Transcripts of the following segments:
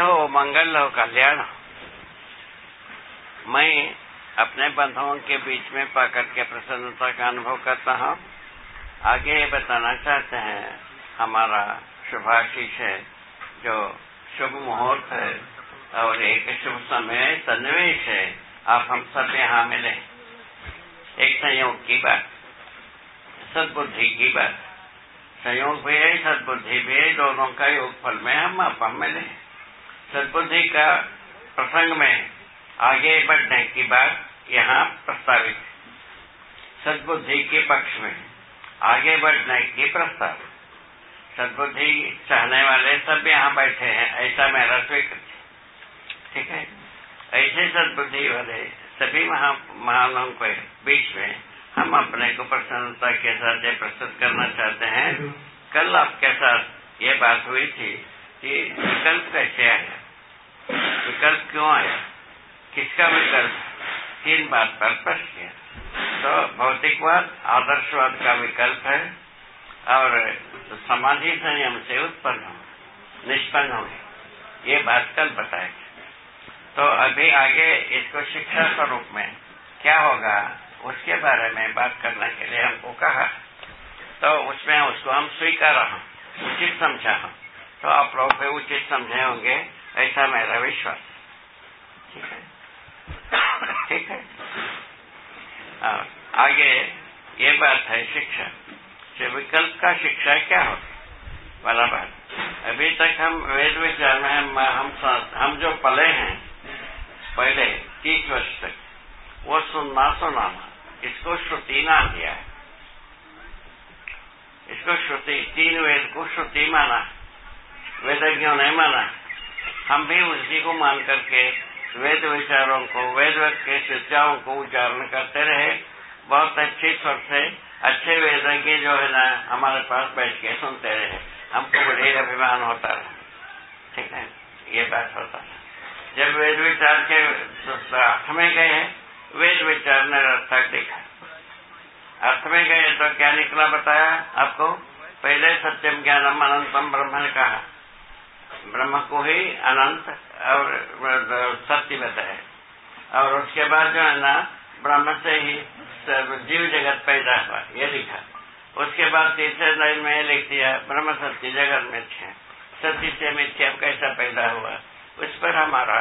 हो, मंगल हो, कल्याण हो। मैं अपने बंधुओं के बीच में पाकर के प्रसन्नता का अनुभव करता हूँ। आगे ये बताना चाहते हैं, हमारा शुभाशीष है, जो शुभ मुहूर्त है और एक शुभ समय सन्निवेश है। आप हम सब यहाँ मिले। एक संयोग की बात, सदबुद्धि की बात। संयोग भी है, सदबुद्धि भी है, दोनों का योग फल में हम आप हम मिले। सदबुद्धि का प्रसंग में आगे बढ़ने की बात यहाँ प्रस्तावित है। सदबुद्धि के पक्ष में आगे बढ़ने की प्रस्ताव सदबुद्धि चाहने वाले सब यहाँ बैठे हैं, ऐसा मेरा स्वीकृत ठीक है? ऐसे सदबुद्धि वाले सभी महा, महानों के बीच में हम अपने को प्रसन्नता के साथ ये प्रस्तुत करना चाहते हैं। कल आपके साथ ये बात हुई थी कि विकल्प कैसे आया? विकल्प क्यों आया? किसका विकल्प तीन बात पर प्रश्न किया तो भौतिकवाद, आदर्शवाद का विकल्प है और समाधि संयम से उत्पन्न हो, निष्पन्न हो ये बात कल बताएगी तो अभी आगे इसको शिक्षा स्वरूप में क्या होगा, उसके बारे में बात करने के लिए हमको कहा। तो उसमें उसको हम स्वीकार उचित समझा हम तो आप लोग भी उचित समझे होंगे। ऐसा मेरा विश्वास। ठीक है? ठीक है? आ, आगे ये बात है शिक्षा। विकल्प का शिक्षा क्या होगी वाला बात। अभी तक हम वेद विचार में हम हम, हम जो पले हैं पहले तीस वर्ष तक वो सुनना सुनाना इसको श्रुति नाम दिया है। इसको श्रुति तीन वेद को श्रुति माना वेदज्ञों ने माना हम भी उसी को मान करके वेद विचारों को, वेद के शिक्षाओं को उच्चारण करते रहे। बहुत अच्छी स्वर से, अच्छे वेदज्ञ जो है ना, हमारे पास बैठ के सुनते रहे। हमको बड़े अभिमान होता रहा। ठीक है? ये बात होता है जब वेद विचार के अर्थ में गए, वेद विचार ने निरर्थक दिखा। अर्थ में गए तो क्या निकला बताया आपको? पहले सत्यम ज्ञानम अनंतम ब्रह्म ने कहा ब्रह्म को ही अनंत और सत्य बताया और उसके बाद जो है ना, ब्रह्म से ही जीव जगत पैदा हुआ, ये लिखा। उसके बाद तीसरे लाइन में लिख दिया, ब्रह्म सत्य जगत मिथ्या सत्य से मिथ्या कैसा पैदा हुआ? उस पर हमारा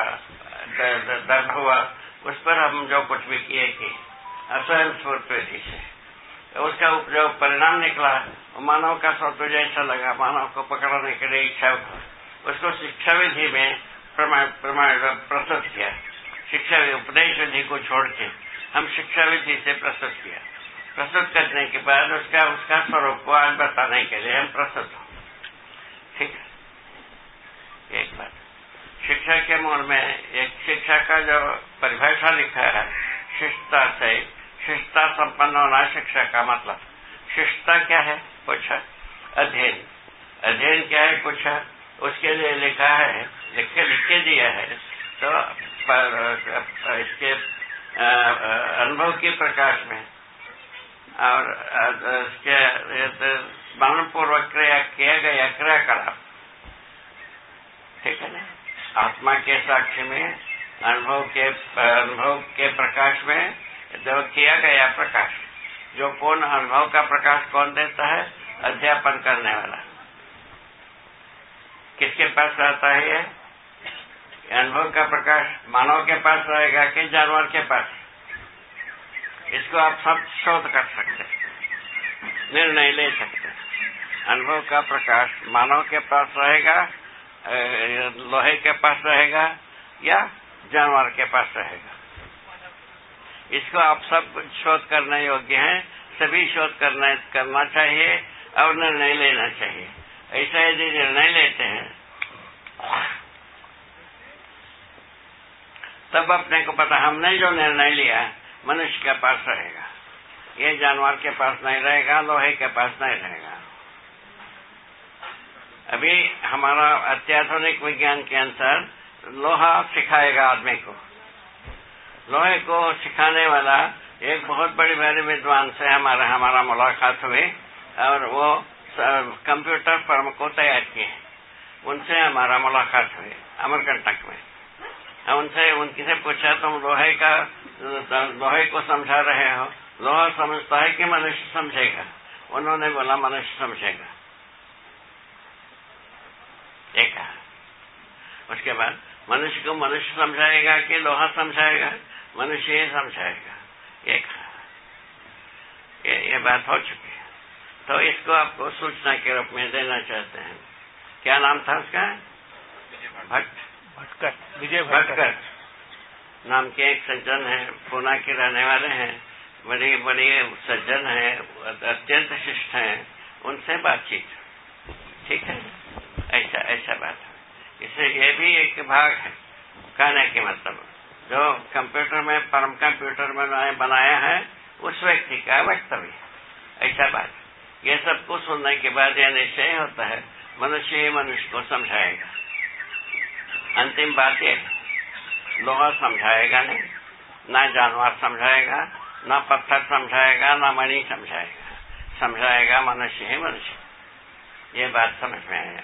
दर्द हुआ। उस पर हम जो कुछ भी किए कि स्वयं स्फूर्त से उसका जो परिणाम निकला, मानव का स्वत्व जैसा लगा, मानव को पकड़ने के लिए इच्छा उसको शिक्षा विधि में प्रस्तुत किया। शिक्षा उपदेश विधि को छोड़ के हम शिक्षा विधि से प्रस्तुत किया। प्रस्तुत करने के बाद उसका उसका स्वरूप को आज बताने के लिए हम प्रस्तुत हो। ठीक एक बात। शिक्षा के मूल में एक शिक्षा का जो परिभाषा लिखा है शिष्टता से शिष्टता संपन्न होना शिक्षा का मतलब। शिष्टता क्या है? पूछा अध्ययन। अध्ययन क्या है? पूछा उसके लिए लिखा है लिख के लिख के दिया है। तो पर, इसके अनुभव के प्रकाश में। और इसके स्मरणपूर्वक क्रिया किया गया क्रियाकलाप। ठीक है ना? आत्मा के साक्ष्य में अनुभव के अनुभव के प्रकाश में जो किया गया प्रकाश जो कौन अनुभव का प्रकाश कौन देता है? अध्यापन करने वाला। किसके पास रहता है ये? अनुभव का प्रकाश मानव के पास रहेगा कि जानवर के पास? इसको आप सब शोध कर सकते निर्णय ले सकते अनुभव का प्रकाश मानव के पास रहेगा लोहे के पास रहेगा या जानवर के पास रहेगा? इसको आप सब शोध करने योग्य हैं, सभी शोध करना करना चाहिए और निर्णय लेना चाहिए। ऐसा यदि निर्णय लेते हैं, तब अपने को पता, हमने जो निर्णय लिया मनुष्य के पास रहेगा। ये जानवर के पास नहीं रहेगा, लोहे के पास नहीं रहेगा। अभी हमारा अत्याधुनिक विज्ञान के अनुसार, लोहा सिखाएगा आदमी को। लोहे को सिखाने वाला एक बहुत बड़ी बड़ी विद्वान से हमारा हमारा मुलाकात हुई, और वो कंप्यूटर फर्म को तैयार किए हैं। उनसे हमारा मुलाकात हुई अमरकंटक में। उनसे उनकी से पूछा तुम लोहे का लोहे को समझा रहे हो? लोहा समझता है कि मनुष्य समझेगा? उन्होंने बोला मनुष्य समझेगा। एक उसके बाद मनुष्य को मनुष्य समझाएगा कि लोहा समझाएगा? मनुष्य ही समझाएगा। एक ये, ये बात हो चुकी है। तो इसको आपको सूचना के रूप में देना चाहते हैं। क्या नाम था उसका? भट्ट भटकर। विजय भटकर। नाम के एक सज्जन है पूना के रहने वाले हैं। बड़े बड़े सज्जन हैं अत्यंत शिष्ट हैं। उनसे बातचीत। ठीक है? ऐसा ऐसा बात है। इससे ये भी एक भाग है कहने के मतलब। जो कंप्यूटर में परम कंप्यूटर में बनाया है उस व्यक्ति का वक्तव्य ऐसा बात ये सब सबको सुनने के बाद यह निश्चय होता है, मनुष्य ही मनुष्य को समझाएगा। अंतिम बात यह लोहा समझाएगा नहीं, ना जानवर समझाएगा, ना पत्थर समझाएगा, ना मणि समझाएगा। समझाएगा मनुष्य ही मनुष्य। ये बात समझ में आया।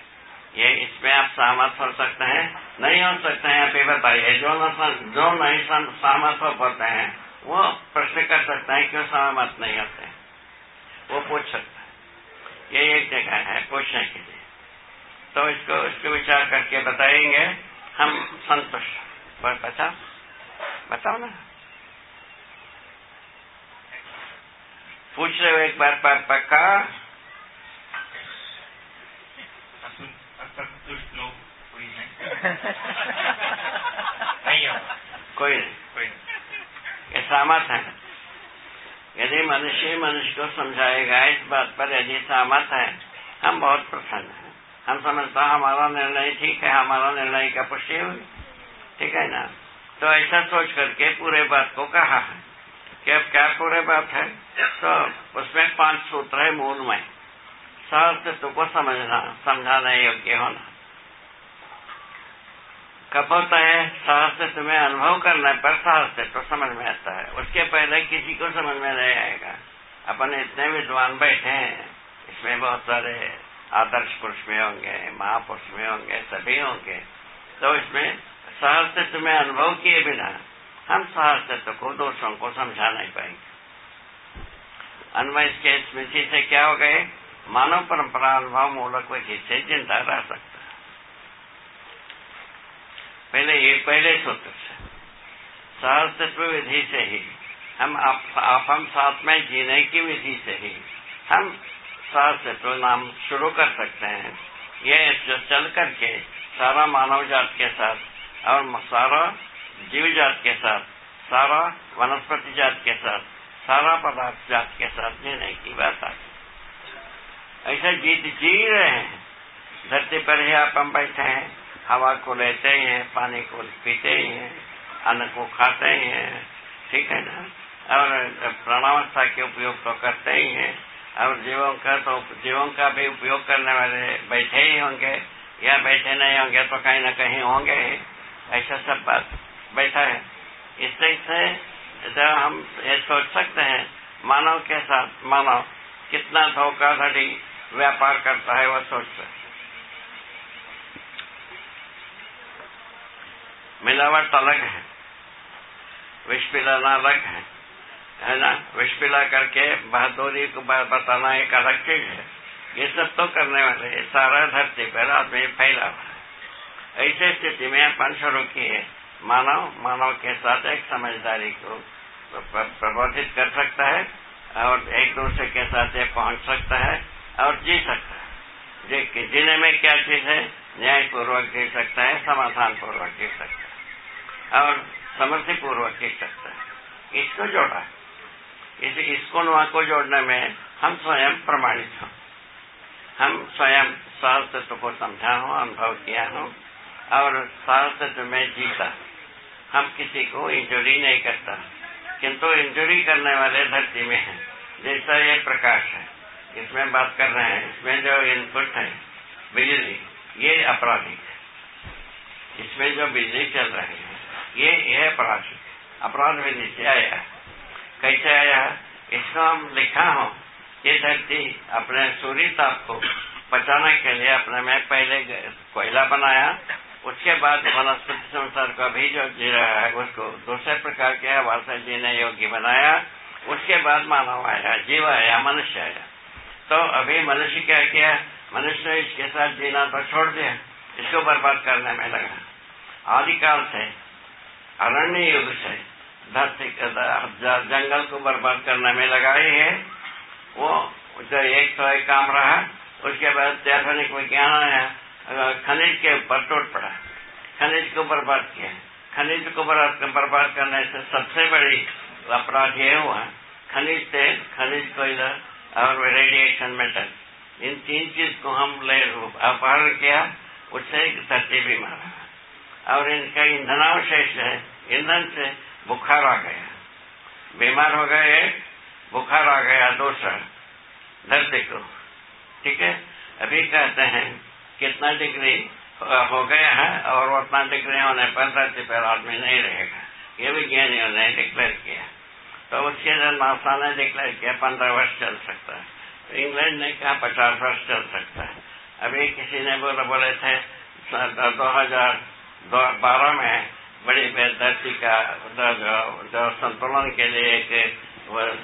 ये इसमें आप सहमत हो सकते हैं, नहीं हो सकते हैं, आप ये बताइए, जो न जो नहीं सहमत हो पाते हैं, वो प्रश्न कर सकते हैं, क्यों सहमत नहीं होते वो पूछ सकता ये एक जगह है पूछने के लिए। तो इसको इसको विचार करके बताएँगे। हम संतुष्ट बता बताओ ना। पूछ रहे हो एक बार पर पक्का? असंतुष्ट लोग कोई नहीं। कोई नहीं कोई ये सहमत है। यदि मनुष्य मनुष्य को समझाएगा, इस बात पर यदि सहमत है, हम बहुत प्रसन्न हैं। हम समझता हमारा निर्णय ठीक है, हमारा निर्णय का पुष्टि हुई। ठीक है ना? तो ऐसा सोच करके पूरे बात को कहा है। कि अब क्या पूरे बात है? तो उसमें पाँच सूत्र है मूल में। सहस्तित्व को समझना, समझाने योग्य होना। कब होता है? सहस्तित्व में अनुभव करने पर सहस्तित्व समझ में आता है। उसके पहले किसी को समझ में नहीं आएगा। अपन इतने विद्वान बैठे हैं। इसमें बहुत सारे आदर्श पुरुष में होंगे, महापुरुष में होंगे, सभी होंगे। तो इसमें सहस्तित्व तुम्हें अनुभव किए बिना हम सहस्तित्व को दोषों को समझा नहीं पाएँगे। अन्वय के स्मृति से क्या हो गए? मानव परंपरा अनुभव मूलक विधि से ज़िंदा रह सकता पहले ये पहले सूत्र से। सहस्तित्व विधि से ही। हम आप, हम साथ में जीने की विधि से ही हम सहस्तित्व नाम शुरू कर सकते हैं। ये चल करके सारा मानव जात के साथ और सारा जीव जात के साथ सारा वनस्पति जात के साथ सारा पदार्थ जात के साथ जीने की बात आती ऐसा जीत जी रहे हैं। धरती पर ही आप हम बैठे हैं। हवा को लेते ही हैं, पानी को पीते ही हैं, अन्न को खाते ही हैं, ठीक है ना? और प्राणावस्था के उपयोग तो करते ही हैं, और जीवों का तो जीवों का भी उपयोग करने वाले बैठे ही होंगे, या बैठे नहीं होंगे तो कहीं ना कहीं होंगे ऐसा सब बात बैठा है। इससे इससे जब हम ये सोच सकते हैं, मानव के साथ, मानव कितना धोखाधड़ी व्यापार करता है वह सोचते सकते मिलावट अलग है। विष पिलाना अलग है है ना? विष पिला करके बहादुरी को बताना एक अलग चीज़ है। ये सब तो करने वाले है सारा धरती पर आदमी फैला हुआ है। ऐसे स्थिति में अपन शुरू किए। मानव मानव के साथ एक समझदारी को प्रबोधित कर सकता है और एक दूसरे के साथ ये पहुँच सकता है और जी सकता है। जी जीने में क्या चीज़ है? न्यायपूर्वक जी सकता है समाधान पूर्वक जी सकता है। और समृद्धि पूर्वक जी सकता है। इसको जोड़ा। इस, इसको नुआ को जोड़ने में हम स्वयं प्रमाणित हों। हम स्वयं सहस्तित्व को समझा हो, अनुभव किया हो, और सहस्तित्व में जीता। हम किसी को इंजुरी नहीं करता। किंतु इंजुरी करने वाले धरती में है, जैसा ये प्रकाश है। इसमें बात कर रहे हैं, इसमें जो इनपुट है, बिजली, ये अपराधिक इसमें जो बिजली चल रही है ये ये अपराधिक अपराध विधि से आया, कैसे आया, इसको हम लिखा हो। ये धरती अपने सूर्य ताप को बचाने के लिए अपने में पहले कोयला बनाया, उसके बाद वनस्पति संसार का भी जो जी रहा है, उसको दूसरे प्रकार के हवा से जीने योग्य बनाया, उसके बाद मानव आया, जीव आया, मनुष्य आया। तो अभी मनुष्य क्या किया? मनुष्य ने इसके साथ जीना तो छोड़ दिया, इसको बर्बाद करने में लगा। आदिकाल से अरण्य युग से धरती जंगल को बर्बाद करने में लगा ही। वो जो एक तो एक काम रहा, उसके बाद त्याधनिक विज्ञान आया खनिज के ऊपर टूट पड़ा। खनिज को बर्बाद किया। खनिज को बर्बाद करने से सबसे बड़ी अपराध यह हुआ, खनिज तेल, खनिज कोयला और रेडिएशन मेटल इन तीन चीज़ को हम ले अपहरण किया, उससे धरती भी मारा। और इनका ईंधनावशेष है। ईंधन से बुखार आ गया। बीमार हो गए बुखार आ गया दूसरा। धरती को। ठीक है? अभी कहते हैं, कितना डिग्री हो गया है और उतना डिग्री होने पर धरती पर आदमी नहीं रहेगा। ये विज्ञानियों ने डिक्लेयर किया। तो उसके लिए नासा ने डिक्लेयर किया, पंद्रह वर्ष चल सकता है। तो इंग्लैंड ने कहा, पचास वर्ष चल सकता है। अभी किसी ने बोले बोले थे, दो हज़ार बारह में बड़ी धरती का संतुलन के लिए एक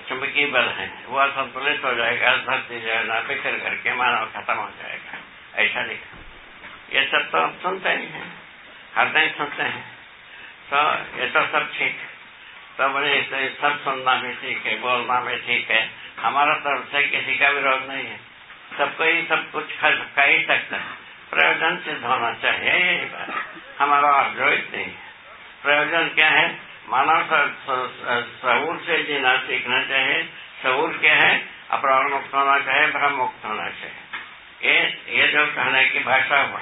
चुंबकीय बल है। वो संतुलित हो जाएगा धरती जो है ना, बिखर करके मानव खत्म हो जाएगा। ऐसा लिखा ये सब तो हम सुनते ही हैं। हर दिन सुनते हैं। तो ये तो सब ठीक। तो बड़े तो सब सुनना भी ठीक है, बोलना भी ठीक है। हमारा तरफ़ से किसी का विरोध नहीं है। सबको ही सब कुछ कह ही सकता है। प्रयोजन सिद्ध होना चाहिए यही बात। हमारा अर्जोहित नहीं। प्रयोजन क्या है? मानव सहूर से जीना सीखना चाहिए। सहूर क्या है? अपराध मुक्त होना चाहिए, भ्रम मुक्त होना चाहिए। ये ये जो कहने की भाषा हुआ,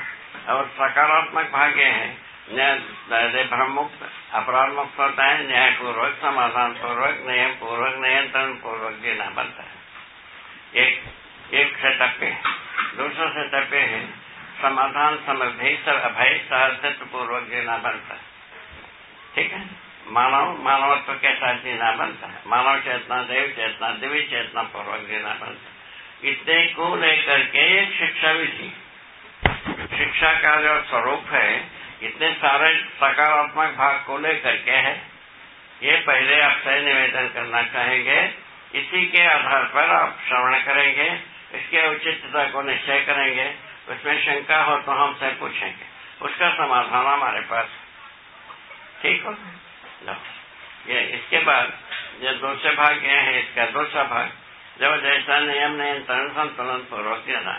और सकारात्मक भाग्य है, न्याय भ्रम मुक्त, अपराध मुक्त होता है न्याय पूर्वक समाधान पूर्वक नियम पूर्वक नियंत्रण पूर्वक जीना बनता है। एक एक से टप्पे दूसरों से टप्पे है समाधान समृद्धि अभय सहस्तित्व पूर्वक जीना बनता है। ठीक है? मानव, मानवत्व के साथ जीना बनता है। मानव चेतना, देव चेतना, दिव्य चेतना पूर्वक जीना बनता है। इतने को लेकर के एक शिक्षा विधि शिक्षा का जो स्वरूप है, इतने सारे सकारात्मक भाग को लेकर के है। ये पहले आप आपसे निवेदन करना चाहेंगे। इसी के आधार पर आप श्रवण करेंगे। इसके उचितता को निश्चय करेंगे। उसमें शंका हो तो हमसे पूछेंगे। उसका समाधान हमारे पास ठीक हो? ये इसके बाद जो दूसरे भाग ये है, इसका दूसरा भाग जब जैसा नियम नियंत्रण संतुलन पूर्वक देना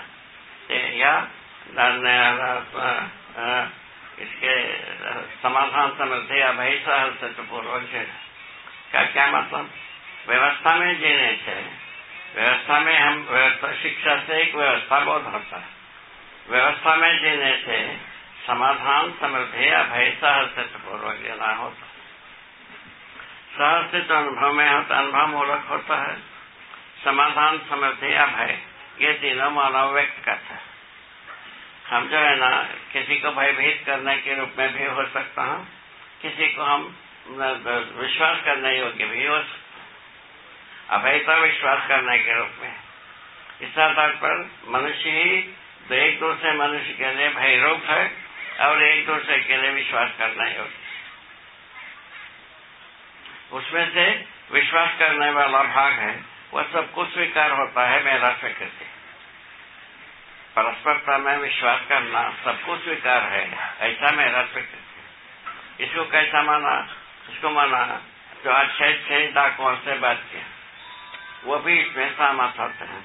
या इसके समाधान समृद्धि अभय सहस्त्र पूर्वक का क्या मतलब? व्यवस्था में जीने से, व्यवस्था में हम व्यवस्था, शिक्षा से एक व्यवस्था बोध होता है। व्यवस्था में जीने से समाधान समृद्धि अभय सहस्त्र पूर्वक जीना होता सहस्तित्व अनुभव में होता, अनुभव मूलक होता है। समाधान समृद्धि अभय, ये तीनों मानव व्यक्त करता है। हम जो है ना, किसी को भयभीत करने के रूप में भी हो सकता हूँ, किसी को हम विश्वास करने योग्य भी हो सकता अभयता विश्वास करने के रूप में। इस आधार पर मनुष्य ही तो एक दूसरे मनुष्य के लिए भय रूप है और एक दूसरे के लिए विश्वास करना योग्य उसमें से विश्वास करने वाला भाग है, वह सबको स्वीकार होता है मेरा स्वीकृति परस्परता में विश्वास करना सबको स्वीकार है, ऐसा मेरा स्वीकृति इसको कैसा माना? इसको माना जो अच्छे अच्छे डाकुओं से बात किया, वो भी इसमें सहमत होते हैं,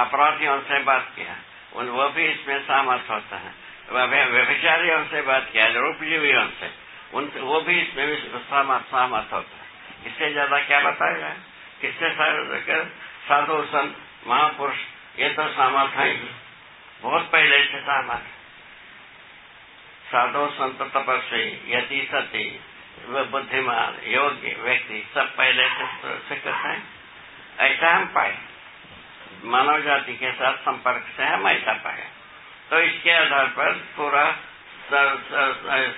अपराधियों से बात किया। उन वो भी इसमें सहमत होता है। व्यभिचारियों से बात किया रूपजीवियों से उन वो भी इसमें सहमत सहमत होते हैं। इससे ज़्यादा क्या बताएगा? किससे साधु, संत, महापुरुष, ये तो सहमत है। बहुत पहले से सहमत साधु, संत, तपस्वी, यति, सती बुद्धिमान, योग्य व्यक्ति, सब पहले से स्वीकृत है। ऐसा हम पाए। मानव जाति के साथ संपर्क से हम ऐसा पाए। तो इसके आधार पर पूरा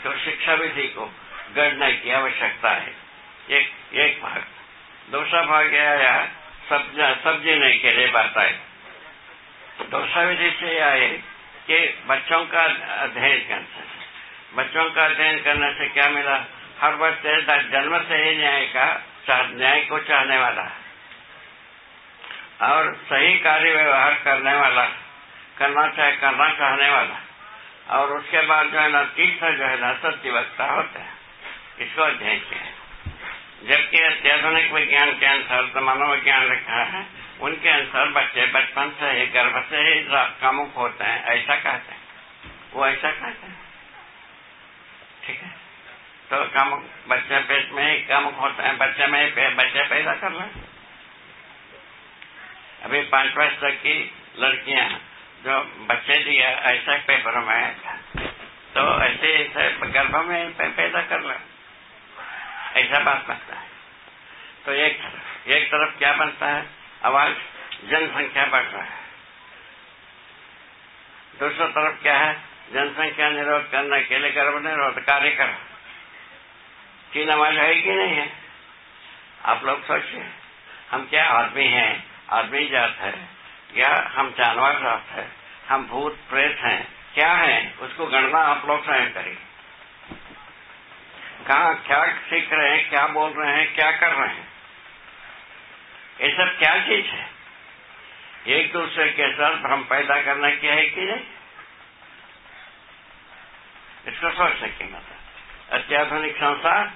तो शिक्षा विधि को गढ़ने की आवश्यकता है। एक एक भाग। दूसरा भाग यह आया सब जीने के लिए बात आई दूसरा विधि से यह आए कि बच्चों का अध्ययन करने बच्चों का अध्ययन करने से क्या मिला? हर बच्चे जन्म से ही न्याय का न्याय को चाहने वाला और सही कार्य व्यवहार करने वाला करना चाहे करना चाहने वाला, और उसके बाद जो है ना तीर्थ जो है ना सत्य वक्ता होते हैं। इसको अध्ययन किया है। जबकि अत्याधुनिक विज्ञान के अनुसार तो मनोविज्ञान लिखा है, उनके अनुसार बच्चे बचपन से ही, गर्भ से ही कामुक होते हैं, ऐसा कहते हैं। वो ऐसा कहते हैं। ठीक है? तो कामुक बच्चे पेट में ही कामुक होते हैं, बच्चे में ही बच्चे पैदा कर रहे अभी पाँच वर्ष तक की लड़कियाँ जो बच्चे दिया ऐसा पेपर में आया था। तो ऐसे ऐसे गर्भ में पैदा कर रहे ऐसा बात बनता है। तो एक एक तरफ़ क्या बनता है? आवाज़, जनसंख्या बढ़ रहा है। दूसरी तरफ़ क्या है? जनसंख्या निरोध करने के लिए गर्भ निरोध कार्य कर तीन आवाज़ है कि नहीं है? आप लोग सोचिए। हम क्या आदमी हैं? आदमी जात है। या हम जानवर जात है। हम भूत, प्रेत हैं। क्या है? उसको गणना आप लोग स्वयं करिए। कहा क्या सीख रहे हैं, क्या बोल रहे हैं, क्या कर रहे हैं? ये सब क्या चीज़ है? एक दूसरे के साथ भ्रम पैदा करने की है कि नहीं? इसको सोचने की मतलब अत्याधुनिक संसार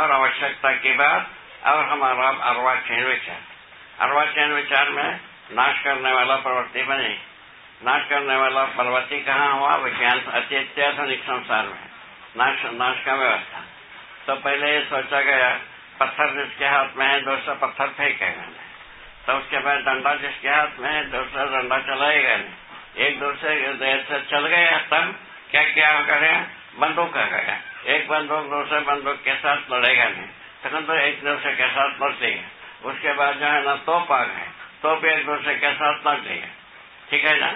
और आवश्यकता के बाद और हमारा अरवा अर्वाचीन विचार। अर्वाचीन विचार में नाश करने वाला प्रवृत्ति बने। नाश करने वाला प्रवृत्ति कहाँ हुआ? विज्ञान अति अत्याधुनिक संसार में। नाश नाश का व्यवस्था। तो पहले ये सोचा गया, पत्थर जिसके हाथ में है दूसरा पत्थर फेंकेगा नहीं तो उसके बाद डंडा जिसके हाथ में है दूसरा डंडा चलाएगा नहीं एक दूसरे देर से चल गए तब क्या क्या करेगा बंदूक आ गया एक बंदूक, दूसरे बंदूक के साथ लड़ेगा नहीं। तो एक दूसरे के साथ लड़ देगा उसके बाद जो है ना तोप आ गए। तोप एक दूसरे के साथ लड़ देगा ठीक है ना?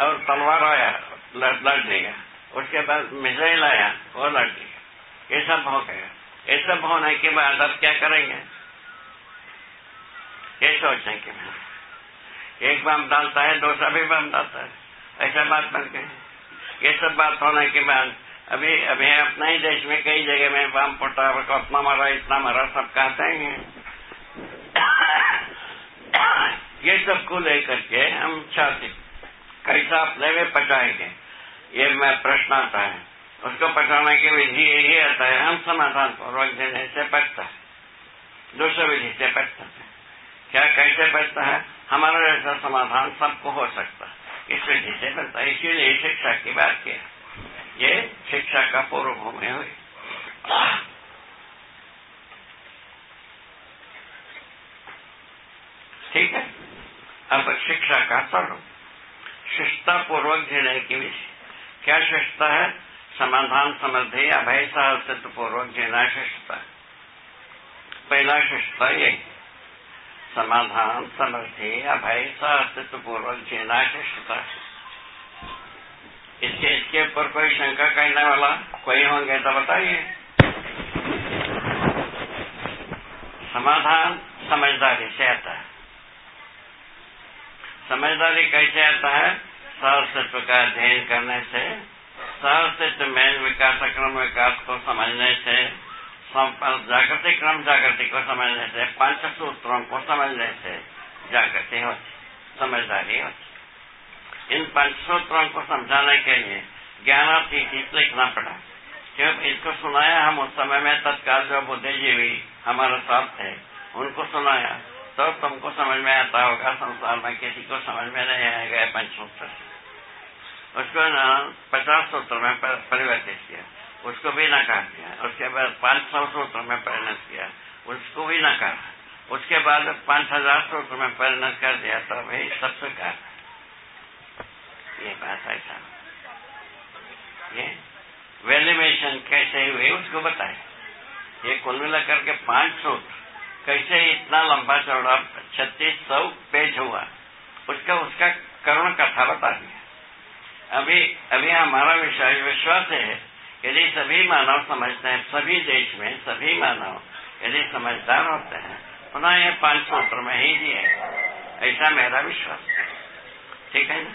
और तलवार आया लड़ देगा उसके बाद मिसाइल आया, वो लड़ देगा ये सब हो गया। ये सब होने के बाद अब क्या करेंगे? ये सोचने के बाद एक बम डालता है, दूसरा भी बम डालता है। ऐसा बात बन गई। ये सब बात होने के बाद अभी अभी अपने ही देश में कई जगह में बम फटा उतना मारा, इतना मारा, सब कहते हैं। ये सबको लेकर के हम चाहते कैसा अपने में पचाएँगे। ये मैं प्रश्न आता है। उसको पचाने की विधि यही आता है, हम समाधान पूर्वक देने से बचता है। दूसरे विधि से बचता है। क्या कैसे बचता है? हमारा जैसा समाधान सबको हो सकता है। इस विधि से बनता है। इसीलिए शिक्षा की बात किया। ये शिक्षा का पूर्व भूमि हुई। ठीक है? अब शिक्षा का स्वरूप शिष्टता पूर्वक जीने की विषय क्या शिष्टता है? समाधान समृद्धि अभय साहसित्व पूर्वक जीना शिष्टता पहला शिष्टता यही समाधान समृद्धि अभय साहसित्व पूर्वक जीना शिष्टता इसके इसके ऊपर कोई शंका करने वाला कोई होंगे तो बताइए। समाधान समझदारी से आता है। समझदारी कैसे आता है? सहस्तित्व का अध्ययन करने से। सहस्तित्व में विकास क्रम विकास को समझने से जागृति क्रम जागृति को समझने से पंच सूत्रों को समझने से जागृति होती, समझदारी होती। इन पंच सूत्रों को समझाने के लिए ज्ञान ज्ञानार्थी लिखना पड़ा। क्यों इसको सुनाया हम उस समय में तत्काल जो बुद्धिजीवी हमारे साथ थे, उनको सुनाया। तो तुमको समझ में आता होगा संसार में किसी को समझ में नहीं आएगा पंचसूत्र उसको ना पचास सूत्र में परिवर्तित किया उसको भी नकार दिया उसके बाद पाँच सौ सूत्र में परिणत किया उसको भी नकार उसके बाद पाँच हज़ार सूत्र में परिणत कर दिया तो भाई सब स्वीकार ये बात ऐसा ये वेल्यूमेशन कैसे हुए उसको बताए ये कुल मिलाकर के पाँच सूत्र कैसे इतना लंबा चौड़ा छत्तीस सौ पेज हुआ? उसका उसका करुण कथा बता दिया। अभी अभी हमारा विषय विश्वास है, यदि सभी मानव समझते हैं, सभी देश में सभी मानव यदि समझदार होते हैं पुनः ये पाँच सूत्र में ही दिए ऐसा मेरा विश्वास है। ठीक है ना?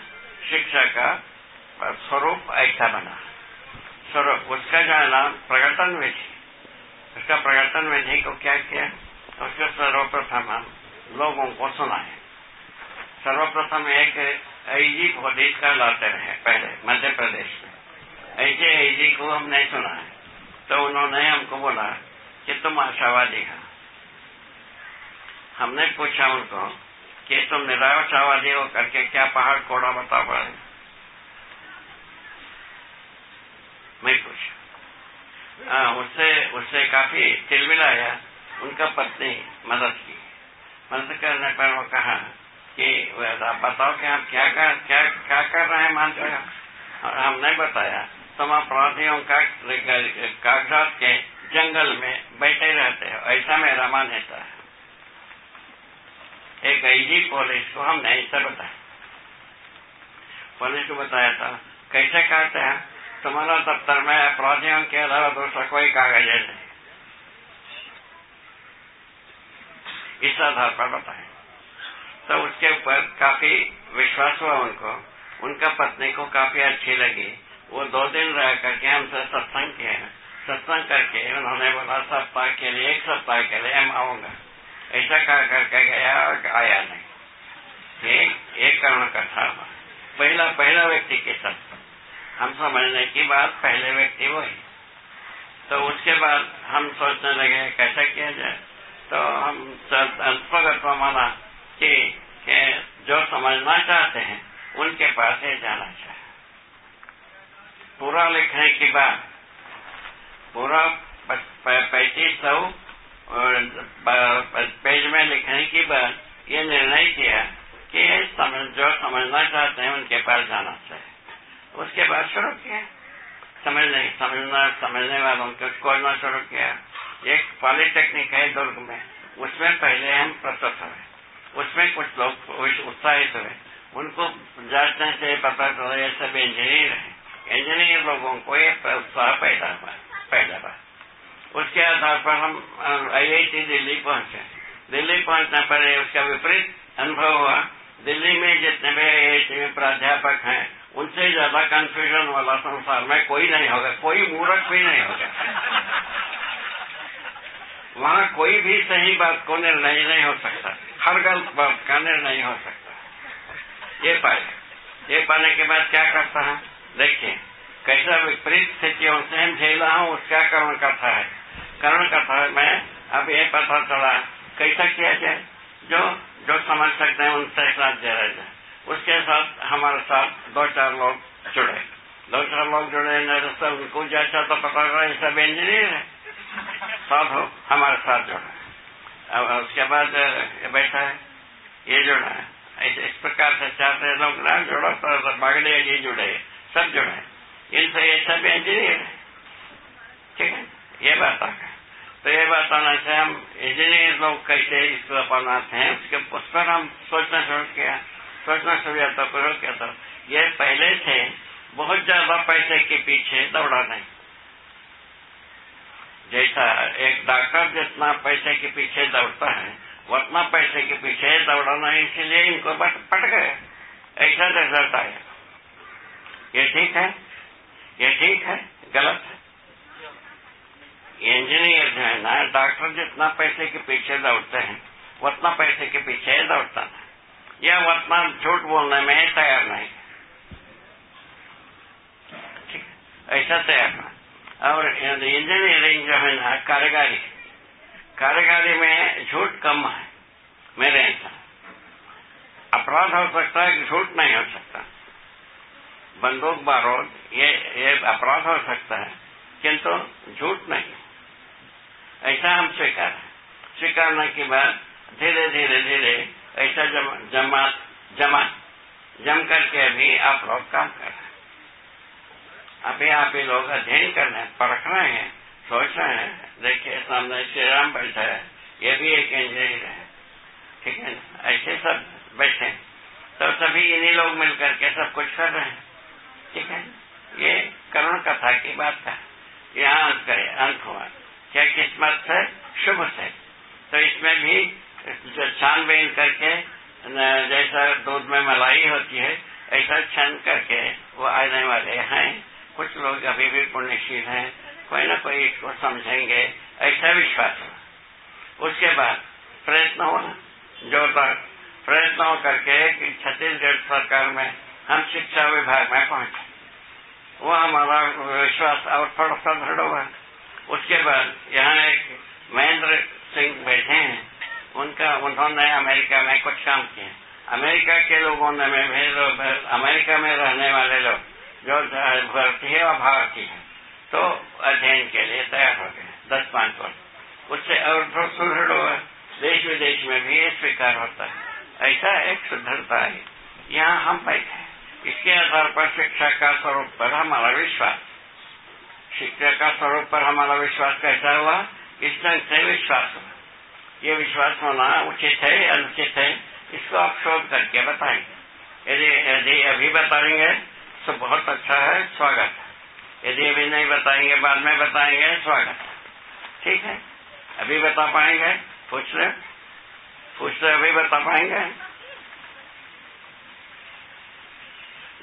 शिक्षा का स्वरूप ऐसा बना। स्वरूप, उसका जो नाम? प्रकटन विधि। उसका प्रकटन विधि को क्या किया? उसको सर्वप्रथम लोगों को सुनाए। सर्वप्रथम एक ऐजी भोदी का लाते रहे, पहले मध्य प्रदेश में। ऐसे ऐजी को हम नहीं सुना है तो उन्होंने हमको बोला कि तुम आशावादी हो। हमने पूछा उनको कि तुम निराशावादी हो करके क्या पहाड़ कोड़ा बता पड़े मैं पूछा। उससे उससे काफ़ी तिलमिलाया उनका पत्नी मदद की। मदद करने पर वो कहा कि आप बताओ कि आप क्या कर, क्या क्या कर रहे हैं मानते हो? और हमने बताया तुम अपराधियों का कागजात के जंगल में बैठे रहते हो। ऐसा मेरा मान्यता है। एक आईजी पुलिस को हमने ऐसा बताया। पुलिस को बताया था, कैसे कहते हैं? तुम्हारा दफ्तर में अपराधियों के अलावा दूसरा कोई कागज़ नहीं। इस आधार पर बताए तो उसके ऊपर काफ़ी विश्वास हुआ उनको। उनका पत्नी को काफ़ी अच्छी लगी। वो दो दिन रह करके हमसे सत्संग किया सत्संग करके उन्होंने बोला, सप्ताह के लिए, एक सप्ताह के लिए हम आऊँगा। ऐसा कह करके गया और आया नहीं। एक एक कारण का था पहला पहला व्यक्ति के साथ। हम समझने की बात पहले व्यक्ति वही। तो उसके बाद हम सोचने लगे, कैसा किया जाए? तो हम अल्पगत माना कि, जो समझना चाहते हैं उनके पास ही जाना चाहिए। पूरा लिखने की बात पूरा पैंतीस सौ पेज में लिखने की बात ये निर्णय किया कि समझ, जो समझना चाहते हैं उनके पास जाना चाहिए। उसके बाद शुरू किया। समझने समझना समझने वालों को खोजना शुरू किया। एक पॉलिटेक्निक है दुर्ग में। उसमें पहले हम प्रस्तुत हुए उसमें कुछ लोग उत्साहित हुए। उनको जांचने से पता चला, ये सब इंजीनियर है। इंजीनियर लोगों को ये उत्साह पैदा हुआ पहला बात उसके आधार पर हम आईआईटी दिल्ली पहुँचे। दिल्ली पहुँचने पर उसका विपरीत अनुभव हुआ। दिल्ली में जितने भी आईआईटी में प्राध्यापक हैं, उनसे ज़्यादा कंफ्यूजन वाला संसार में कोई नहीं होगा, कोई मूर्ख भी नहीं होगा। वहाँ कोई भी सही बात को निर्णय नहीं हो सकता। हर गलत बात का निर्णय हो सकता। ये पाए। ये पाने के बाद क्या करता है? देखिए, कैसा विपरीत स्थितियों से झेला हूँ, उसका करण कथा है। करण कथा में अब ये पता चला, कैसा किया जाए? जो जो समझ सकते हैं, उनसे साथ जोड़ा जाए उसके साथ हमारे साथ दो चार लोग जुड़े। दो चार लोग जुड़े सब उनको जैसा तो पता चला सब इंजीनियर है। सब हो, हमारे साथ जुड़ा अब उसके बाद बैठा है, ये जुड़ा है। ऐसे इस प्रकार से चाहते लोग ना जुड़ो तो बागड़े ये जुड़े सब जुड़े हैं। इनसे ये सब इंजीनियर है। ठीक है? ये बात आ तो ये बात आने से हम इंजीनियर लोग कैसे इसको अपनाते हैं, उसके उस पर हम सोचना शुरू किया। सोचना शुरू किया तो शुरू किया तो ये पहले से बहुत ज़्यादा पैसे के पीछे दौड़ा नहीं। जैसा एक डॉक्टर जितना पैसे के पीछे दौड़ता है उतना पैसे के पीछे दौड़ना इसीलिए इनको बट पट गए ऐसा रिज़ल्ट आया। ये ठीक है? ये ठीक है? गलत है? इंजीनियर जो है ना डॉक्टर जितना पैसे के पीछे दौड़ते हैं उतना पैसे के पीछे दौड़ता है। या उतना झूठ बोलने में तैयार नहीं। ठीक ऐसा तैयार नहीं। और इंजीनियरिंग जो है ना, कारीगरी। कारीगरी में झूठ कम है, मेरे ऐसा अपराध हो सकता है कि झूठ नहीं हो सकता। बंदूक बारूद ये ये अपराध हो सकता है, किंतु झूठ नहीं। ऐसा हम स्वीकार स्वीकारने के बाद धीरे धीरे धीरे ऐसा जमा जमा, जम करके अभी आप लोग काम कर। हैं अभी आप ही लोग अध्ययन कर रहे हैं परख रहे हैं सोच रहे हैं। देखिए सामने श्री राम बैठा है। ये भी एक इंजीनियर है। ठीक है ऐसे सब बैठे तो सभी इन्हीं लोग मिलकर के सब कुछ कर रहे हैं। ठीक है? ये करुण कथा की बात था यहाँ अंत करे, अंत हुआ। क्या किस्मत से शुभ से तो इसमें भी छानबीन करके जैसा दूध में मलाई होती है, ऐसा क्षण करके वो आने वाले हैं। कुछ लोग अभी भी पुण्यशील हैं, कोई ना कोई इसको समझेंगे, ऐसा विश्वास हो। उसके बाद प्रयत्न हुआ जोरदार प्रयत्न करके कि छत्तीसगढ़ सरकार में हम शिक्षा विभाग में पहुँचे। वो हमारा विश्वास और थोड़ा सा दृढ़ हुआ। उसके बाद यहाँ एक महेंद्र सिंह बैठे हैं। उनका, उन्होंने अमेरिका में कुछ काम किया। अमेरिका के लोगों ने, में अमेरिका में रहने वाले लोग जो भर्ती है और भारतीय है। तो अध्ययन के लिए तैयार हो। गए दस पाँच वर्ष उससे और थोड़ा सुदृढ़ हुआ देश विदेश में भी स्वीकार होता है। ऐसा एक सुदृढ़ता है। यहाँ हम बैठे इसके आधार पर शिक्षा का स्वरूप पर हमारा विश्वास। शिक्षा का स्वरूप पर हमारा विश्वास कैसा हुआ? इस ढंग से विश्वास हुआ। ये विश्वास होना उचित है अनुचित है, इसको आप शोध करके बताएँगे। यदि यदि अभी बताएँगे तो बहुत अच्छा है स्वागत। है यदि अभी नहीं बताएँगे बाद में बताएँगे स्वागत। ठीक है? अभी बता पाएँगे? पूछ रहे पूछ रहे अभी बता पाएँगे?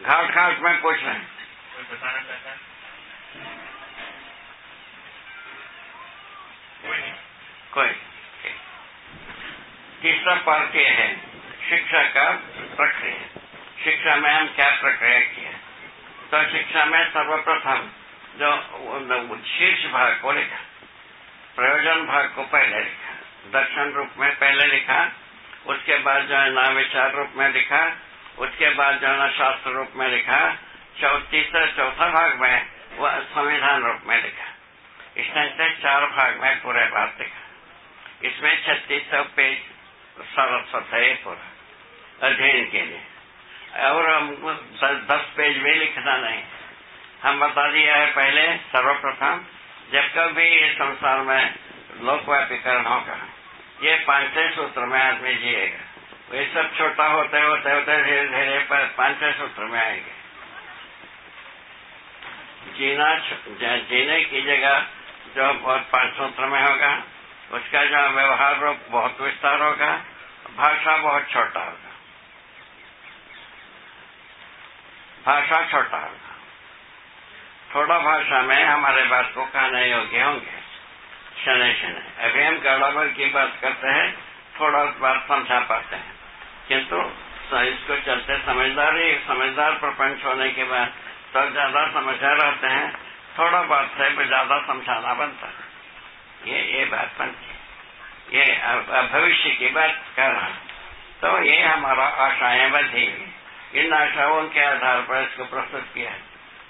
घाट घाट में पूछ रहे कोई बताना चाहता है कोई नहीं। कोई तीसरा पार्ट है? शिक्षा का प्रक्रिया। शिक्षा में हम क्या प्रक्रिया किया तो शिक्षा में सर्वप्रथम जो शीर्ष भाग को लिखा। प्रयोजन भाग को पहले लिखा। दर्शन रूप में पहले लिखा। उसके बाद जो है ना विचार रूप में लिखा। उसके बाद जो है शास्त्र रूप में लिखा। तीसरा, चौथा भाग में वह संविधान रूप में लिखा। इस ढंग से चार भाग में पूरे बात लिखा। इसमें छत्तीस सौ पेज सरस्वत है पूरा अध्ययन के लिए। और हम दस पेज भी लिखना नहीं। हम बता दिया है पहले, सर्वप्रथम, जब कभी इस संसार में लोकव्यापीकरण होगा, ये पाँचवें सूत्र में आदमी जिएगा। ये सब छोटा होते होते होते, धीरे धीरे पाँचवें सूत्र में आएँगे। जीना जीने की जगह जो बहुत पाँच सूत्र में होगा, उसका जो व्यवहार बहुत विस्तार होगा, भाषा बहुत छोटा होगा। भाषा छोटा होगा थोड़ा भाषा में हमारे बात को कहने योग्य होंगे। शनि शनि। अभी हम गड़बड़ की बात करते हैं, थोड़ा बात समझा पाते हैं। किंतु इसको चलते समझदारी, समझदार प्रपंच होने के बाद तो ज़्यादा समझा रहते हैं, थोड़ा बात से ज़्यादा समझाना बनता है। ये ये बात बनती ये भविष्य की बात कर रहा तो ये हमारा आशाएँ हुई इन आशाओं के आधार पर इसको प्रस्तुत किया है।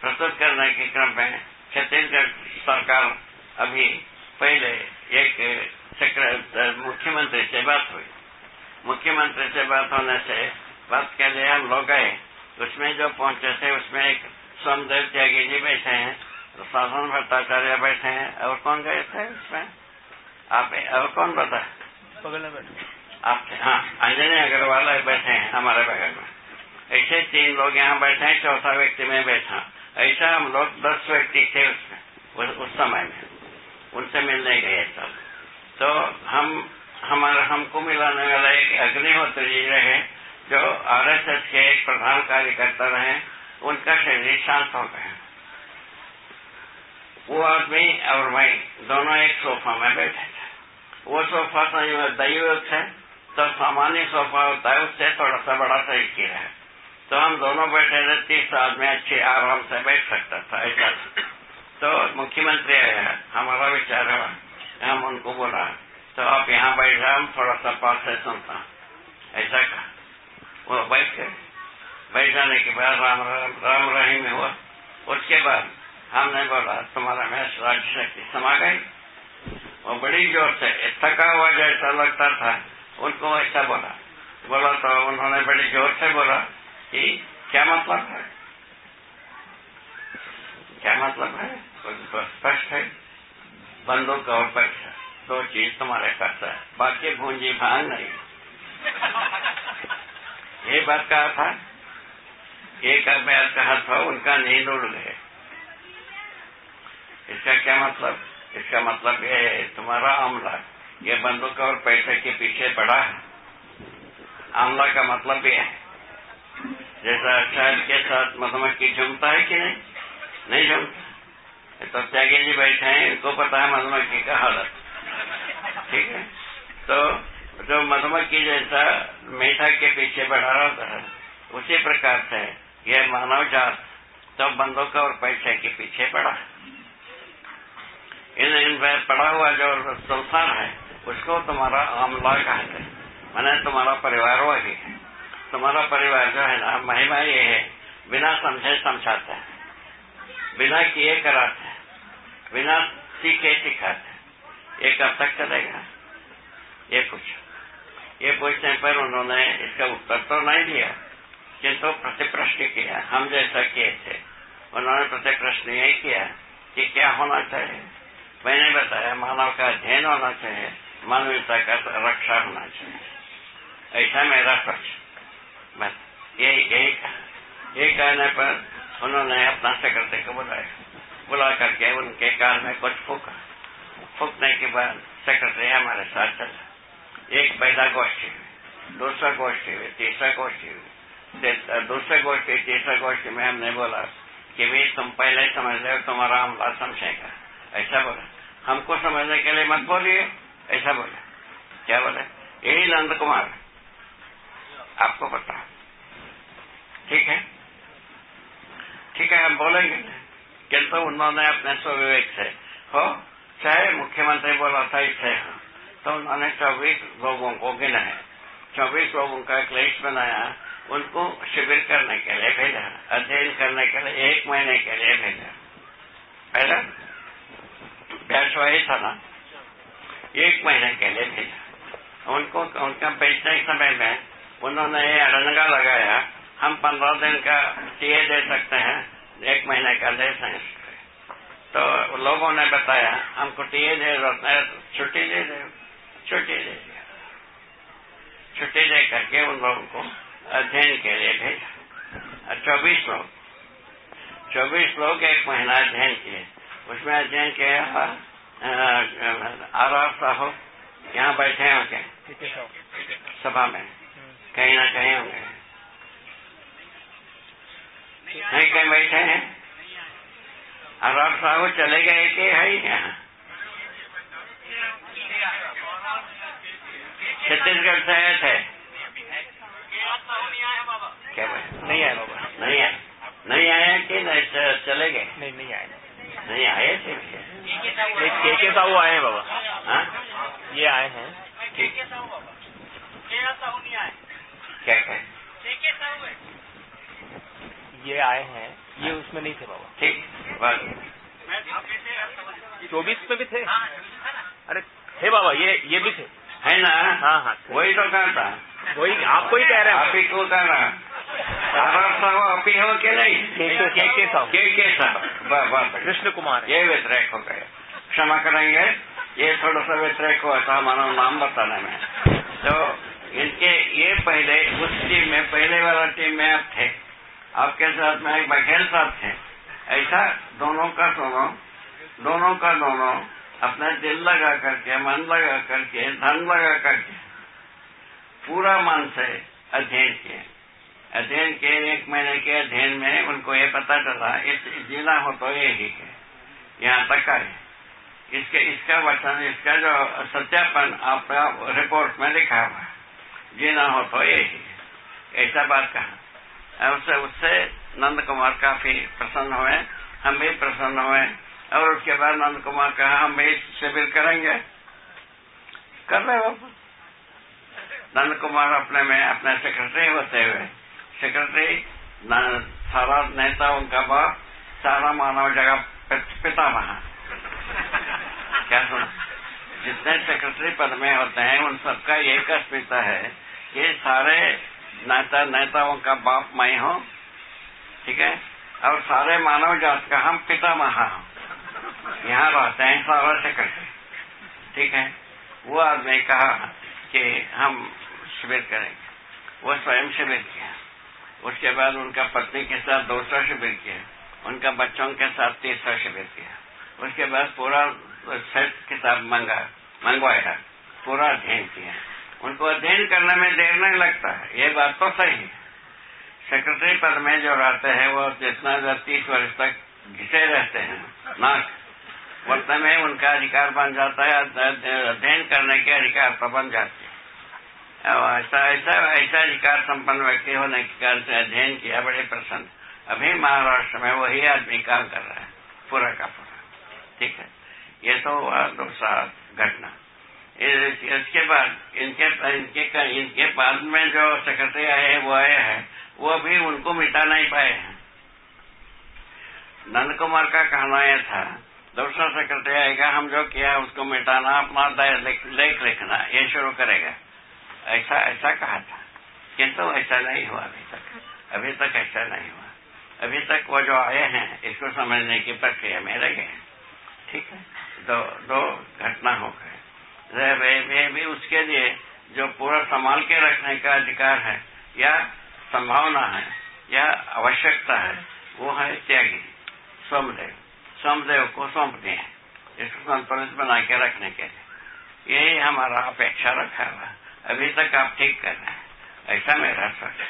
प्रस्तुत करने के क्रम में छत्तीसगढ़ सरकार अभी पहले एक मुख्यमंत्री से बात हुई। मुख्यमंत्री से बात होने से बात के लिए हम लोग गए। उसमें जो पहुँचे थे उसमें एक सोमदेव त्यागी जी बैठे हैं साधन भट्टाचार्य बैठे हैं। और कौन गए थे उसमें? आप और कौन बता? बगल में बैठो। आप हाँ अंजनी अग्रवाल बैठे हैं हमारे बगल में। ऐसे तीन लोग यहाँ बैठे हैं चौथा व्यक्ति में बैठा। ऐसा हम लोग दस व्यक्ति थे उस, उस समय में। उनसे मिलने गए सब। तो हम हमारा हमको मिलाने वाला एक अग्निहोत्र जी रहे जो आरएसएस के एक प्रधान कार्यकर्ता रहे। उनका शरीर शांत हो गया। वो आदमी और मैं दोनों एक सोफा में बैठे थे। वो सोफा दैवयुक्त है तो सामान्य सोफा होता है उससे थोड़ा सा बड़ा साइज़ की है। तो हम दोनों बैठे थे तीस आदमी अच्छे आराम से बैठ सकता था ऐसा। तो मुख्यमंत्री आया हमारा विचार हुआ हम उनको बोला। तो आप यहाँ बैठ जाए हम थोड़ा सा पास से सुनता ऐसा कहा। वो बैठ गए। बैठ जाने के बाद राम राम राम रहीम हुआ। उसके बाद हमने बोला, तुम्हारा मैच राज्य शक्ति समा गई? वो बड़ी ज़ोर से थका हुआ जैसा लगता था। उनको ऐसा बोला। बोला तो उन्होंने बड़ी ज़ोर से बोला कि क्या मतलब है? क्या मतलब है? स्पष्ट है। बंदूक और पैसा। दो चीज़ तुम्हारे पास है। बाकी भूंजी भाँग नहीं। ये बात कहा था? एक अभ्यास कहा था, उनका नींद उड़ गए इसका क्या मतलब? इसका मतलब ये तुम्हारा आमला। ये बंदूक और पैसे के पीछे पड़ा है। आमला का मतलब ये है। जैसा शहद के साथ मधुमक्खी झूमता है कि नहीं नहीं झूमता तो त्यागी जी बैठे हैं, इनको पता है मधुमक्खी का हालत। ठीक है? तो जो मधुमक्खी जैसा मीठा के पीछे बढ़ा रहा है, उसी प्रकार से यह मानव जात तो बंदूक और पैसे के पीछे पड़ा। इन इन पड़ा हुआ जो संसार है, उसको तुम्हारा आमला कहते हैं। मैंने तुम्हारा परिवार वही है। तुम्हारा परिवार जो है ना, महिमा ये है, बिना समझे समझाते हैं, बिना किए कराते हैं, बिना सीखे सिखाते ये कब तक चलेगा? ये कुछ। ये पूछने पर उन्होंने इसका उत्तर तो नहीं दिया, किंतु प्रतिप्रश्न किया। हम जैसा किए थे, उन्होंने प्रतिप्रश्न यही किया कि क्या होना चाहिए। मैंने बताया, मानव का अध्ययन होना चाहिए, मानवीयता का रक्षा होना चाहिए। ऐसा मेरा सोच बस यही यही कहा ये कहने पर उन्होंने अपना सेक्रेटरी को बुलाया। बुला करके उनके काल में कुछ फूका। फूकने के बाद सेक्रेटरी हमारे साथ चला। एक पहला गोष्ठी हुई, दूसरा गोष्ठी हुई, तीसरा गोष्ठी हुई। दूसरा गोष्ठी, तीसरा गोष्ठी में हमने बोला कि भाई तुम पहले समझ लो तुम्हारा हमला समझेगा। ऐसा बोला। हमको समझने के लिए मत बोलिए, ऐसा बोले। क्या बोले? यही नंद कुमार। आपको पता ठीक है? ठीक है, हम बोलेंगे। किंतु उन्होंने अपने स्वविवेक से, हो, चाहे मुख्यमंत्री बोला था इससे हाँ। तो उन्होंने चौबीस लोगों को गिना है। चौबीस लोगों का एक लिस्ट बनाया, उनको शिविर करने के लिए भेजा, अध्ययन करने के लिए, एक महीने के लिए भेजा। पहला? बैच वही था ना? एक महीने के लिए भेजा। उनको, उनका के समय में उन्होंने ये अड़ंगा लगाया हम पंद्रह दिन का टीए दे सकते हैं एक महीने का दे सकते तो लोगों ने बताया हमको टीए दे छुट्टी दे दे छुट्टी दे दिया। छुट्टी दे करके उन लोगों को अध्ययन के लिए भेजा। चौबीस लोग चौबीस लोग एक महीना अध्ययन किए। उसमें अध्ययन किया आर साहब यहाँ बैठे होंगे सभा में। कहीं ना कहीं होंगे कहीं कहीं बैठे हैं। आर साहब चले गए कि है ही यहाँ? छत्तीसगढ़ से आए थे। क्या नहीं आए बाबा। नहीं आए? नहीं आए कि नहीं चले गए? नहीं नहीं आए। नहीं आए थे के के साहू आए हैं बाबा। हाँ? ये आए हैं। ठीक। क्या कहें ये आए हैं। ये उसमें नहीं थे बाबा। ठीक बस। चौबीस में भी थे? अरे थे बाबा ये ये भी थे। है ना? हाँ हाँ वही तो कहा था। वही आपको ही कह रहे आप ही को कह रहा आप ही हो कि नहीं? के के के साहू के के साहब। कृष्ण कुमार। ये व्यतिरेक हो गया क्षमा करेंगे। ये थोड़ा सा व्यतिरेक हुआ था हमारा नाम बताने में। पहले, उस टीम में, पहले वाला टीम में आप थे। आपके साथ में एक बघेल साहब थे। ऐसा दोनों का दोनों दोनों का दोनों अपना दिल लगा करके, मन लगा करके, धन लगा करके, पूरा मन से अध्ययन किए। अध्ययन के एक महीने के अध्ययन में उनको ये पता चला, इस जीना हो तो यही है यहाँ तक आए। इसके, इसका वचन इसका जो सत्यापन आपका रिपोर्ट में लिखा हुआ है। जीना हो तो है ऐसा बात कहा। उससे उससे नंद कुमार काफ़ी प्रसन्न हुए, हम भी प्रसन्न हुए, और उसके बाद नंद कुमार कहा, हम भी शिविर करेंगे। कर रहे हो? नंद कुमार अपने में, अपने सेक्रेटरी होते हुए। सेक्रेटरी सारा नेता, उनका बाप, सारा मानव जगह पिता वहाँ क्या सुना? जितने सेक्रेटरी पद में होते हैं, उन सबका एक अस्मिता है कि सारे नेता नेताओं का बाप मैं हूँ, ठीक है? और सारे मानव जात का हम पिता महा हूँ। यहाँ रहते हैं सारा से करते ठीक है? वो आदमी कहा कि हम शिविर करेंगे। वो स्वयं शिविर किया। उसके बाद उनका पत्नी के साथ दूसरा शिविर किया। उनका बच्चों के साथ तीसरा शिविर किया। उसके बाद पूरा सेट किताब मंगा मंगवाया। पूरा अध्ययन किया। उनको अध्ययन करने में देर नहीं लगता है। ये बात तो सही है। सेक्रेटरी पद में जो रहते हैं, वो जितना तीस वर्ष तक घिसे रहते हैं नाक वर्त में उनका अधिकार बन जाता है अध्ययन करने के अधिकार तो बन जाते हैं। ऐसा ऐसा ऐसा अधिकार संपन्न व्यक्ति होने के कारण से अध्ययन किया बड़े प्रसन्न। अभी महाराष्ट्र में वही आदमी काम कर रहा है, पूरा का पूरा। ठीक है? ये तो दूसरा घटना। इसके बाद, इनके इनके इनके बाद में जो सेक्रेटरी आए हैं, वो आए हैं, वो अभी उनको मिटा नहीं पाए हैं। नंद कुमार का कहना यह था, दूसरा सेक्रेटरी आएगा, हम जो किया उसको मिटाना, अपना लेख लिखना ये शुरू करेगा। ऐसा ऐसा कहा था। किंतु ऐसा नहीं हुआ अभी तक। अभी तक ऐसा नहीं हुआ। अभी तक वो जो आए हैं, इसको समझने की प्रक्रिया में गए ठीक है? दो दो घटना हो गए भी उसके लिए जो पूरा संभाल के रखने का अधिकार है, या संभावना है, या आवश्यकता है, वो है त्यागी सोमदेव सोमदेव को सौंप दिए इसको संतुलित बना के रखने के लिए। यही हमारा अपेक्षा रखा हुआ अभी तक आप ठीक कर रहे हैं। ऐसा मेरा सोच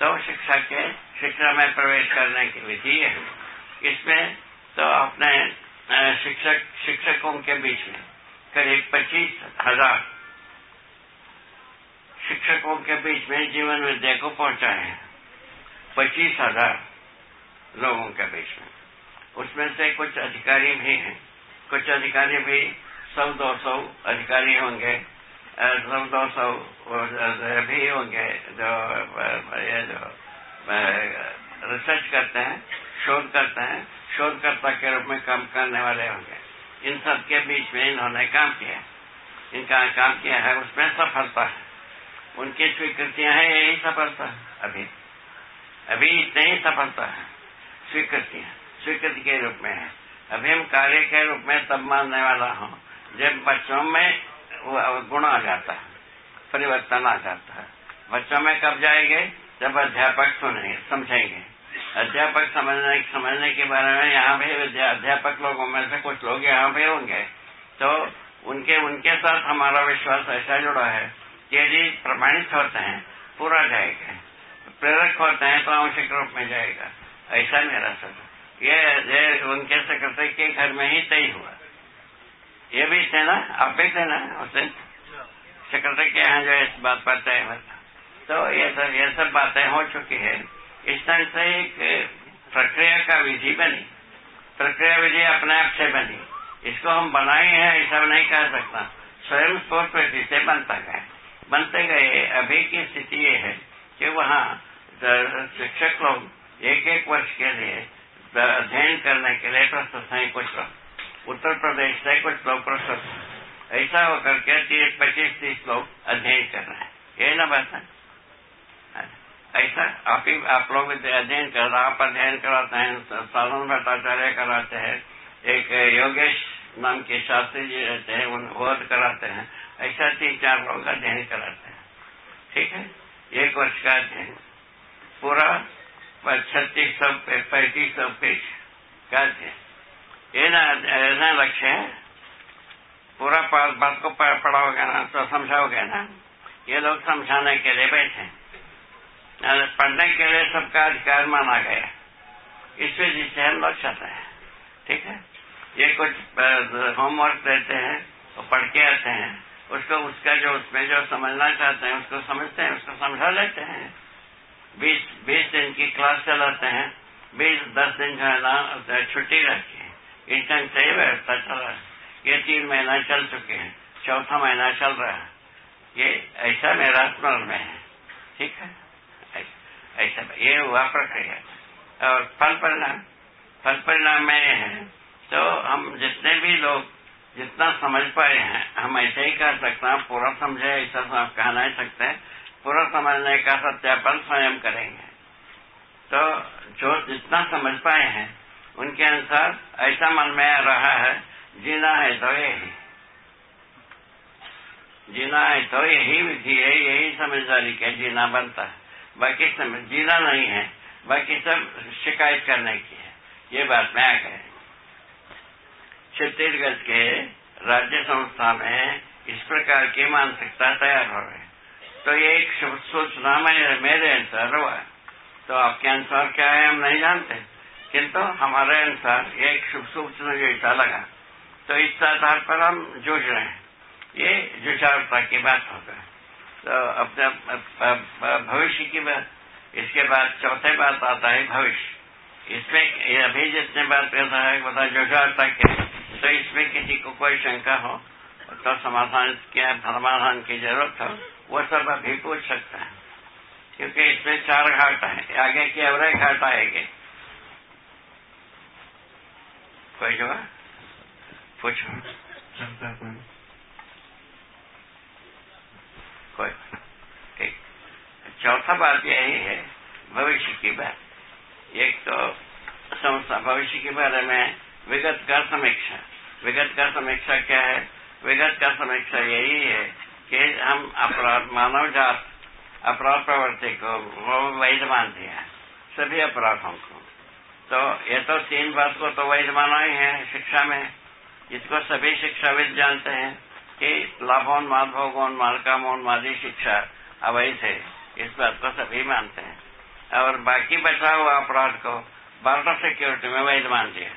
तो शिक्षा के, शिक्षा में प्रवेश करने की विधि है। इसमें तो अपने शिक्षक, शिक्षकों के बीच में करीब पच्चीस हज़ार शिक्षकों के बीच में जीवन विद्या को पहुँचाए हैं। पच्चीस हज़ार लोगों के बीच में। उसमें से कुछ अधिकारी भी हैं। कुछ अधिकारी भी सौ दो सौ अधिकारी होंगे सौ दो सौ भी होंगे जो ये जो रिसर्च करते हैं, शोध करते हैं। शोधकर्ता के रूप में काम करने वाले होंगे। इन सब के बीच में इन्होंने काम किया इनका काम किया है, उसमें सफलता है। उनकी स्वीकृतियाँ हैं, यही सफलता अभी अभी इतनी ही सफलता है। स्वीकृतियाँ, स्वीकृति के रूप में है। अभी हम कार्य के रूप में तब मानने वाला हूँ। जब बच्चों में गुण आ जाता है, परिवर्तन आ जाता है। बच्चों में कब जाएँगे? जब अध्यापक सुनेंगे, समझेंगे। अध्यापक समझने समझने के बारे में यहाँ भी अध्यापक लोगों में से कुछ लोग यहाँ भी होंगे। तो उनके उनके साथ हमारा विश्वास ऐसा जुड़ा है कि यदि प्रमाणित होते हैं पूरा जाएगा। प्रेरक होते हैं तो आवश्यक रूप में जाएगा। ऐसा मेरा सोच ये, ये उनके सेक्रेटरी के घर में ही तय हुआ। ये भी थे ना? आप भी थे ना उसे सेक्रेटरी के यहाँ जो इस बात पर तय हुआ तो ये सब ये सब बातें हो चुकी है। इस से एक प्रक्रिया का विधि बनी। प्रक्रिया विधि अपने आप से बनी। इसको हम बनाए हैं ऐसा नहीं कह सकता। स्वयं स्फूर्त से बनता गए बनते गए, अभी की स्थिति ये है कि वहाँ शिक्षक लोग एक एक वर्ष के लिए अध्ययन करने के लिए प्रस्तुत हैं कुछ लोग। उत्तर प्रदेश से कुछ लोग प्रस्तुत ऐसा होकर के तीस, पच्चीस, तीस लोग अध्ययन कर रहे हैं। ये ना बात ऐसा आप ही आप लोग अध्ययन कर आप अध्ययन कराते हैं, साधन भट्टाचार्य कराते हैं, एक योगेश नाम के शास्त्री जी रहते हैं, उन बोध कराते हैं, ऐसा तीन चार लोग अध्ययन कराते हैं। ठीक है? एक वर्ष का अध्ययन। पूरा छत्तीस सौ पैंतीस सौ पेज का अध्ययन। ये ना लक्ष्य है। पूरा बात को पढ़ाओगे ना तो समझाओगे ना, ये लोग समझाने के लिए बैठे पढ़ने के लिए सबका अधिकार माना गया। इसमें वजह से हम लोग चाहते हैं, ठीक है? ये कुछ होमवर्क देते हैं तो पढ़ के आते हैं, उसको उसका जो, उसमें जो समझना चाहते हैं, उसको समझते हैं, उसको समझा लेते हैं। बीस बीस दिन की क्लास चलाते हैं, बीस, दस दिन जो है ना छुट्टी इस ढंग से व्यवस्था चल रहा है। ये तीन महीना चल चुके हैं, चौथा महीना चल रहा है। ये ऐसा मेरा स्मरण में है, ठीक है? ऐसा ये हुआ प्रक्रिया। और फल परिणाम। फल परिणाम में है। तो हम जितने भी लोग जितना समझ पाए हैं, हम ऐसे ही कह सकते हैं। पूरा समझे, ऐसा कह नहीं सकते। पूरा समझने का सत्यापन स्वयं करेंगे। तो जो जितना समझ पाए हैं, उनके अनुसार ऐसा मन में रहा है, जीना है तो यही। जीना है तो यही विधि है, यही समझदारी के जीना बनता है। बाकी समझ जीना नहीं है, बाकी सब शिकायत करने की है। ये बात मैं गए छत्तीसगढ़ के राज्य संस्था में इस प्रकार की मानसिकता तैयार हो रही तो ये एक सूचना में मेरे अनुसार हुआ तो आपके अनुसार क्या है, हम नहीं जानते। किंतु हमारे अनुसार ये एक शुभ सूचना जैसा लगा। तो इस आधार पर हम जूझ रहे हैं। ये जुझारता की बात होगा अपने भविष्य की बात, इसके बाद चौथे बात आता है भविष्य। इसमें अभी जितने बात करता है बता जुझारता के तो इसमें किसी को कोई शंका हो तो समाधान क्या, समाधान की ज़रूरत हो, वो सब अभी पूछ सकता है। क्योंकि इसमें चार घाट है, आगे की अवरे घाट आएँगे। कोई जवाब? पूछो। कोई चौथा बात यही है भविष्य की बात। एक तो संस्था भविष्य के बारे में विगत का समीक्षा। विगत का समीक्षा क्या है? विगत का समीक्षा यही है कि हम अपराध, मानव जात, अपराध प्रवृत्ति को वो वैध मान दिया सभी अपराधों को। तो ये तो तीन बात को तो वैध माना ही है शिक्षा में, जिसको सभी शिक्षाविद जानते हैं। कि लाभोन्माद भोगोन्माद कामोन्मादी शिक्षा अवैध है। इस बात को सभी मानते हैं। और बाकी बचा हुआ अपराध को बार्डर सिक्योरिटी में वैध मान दिया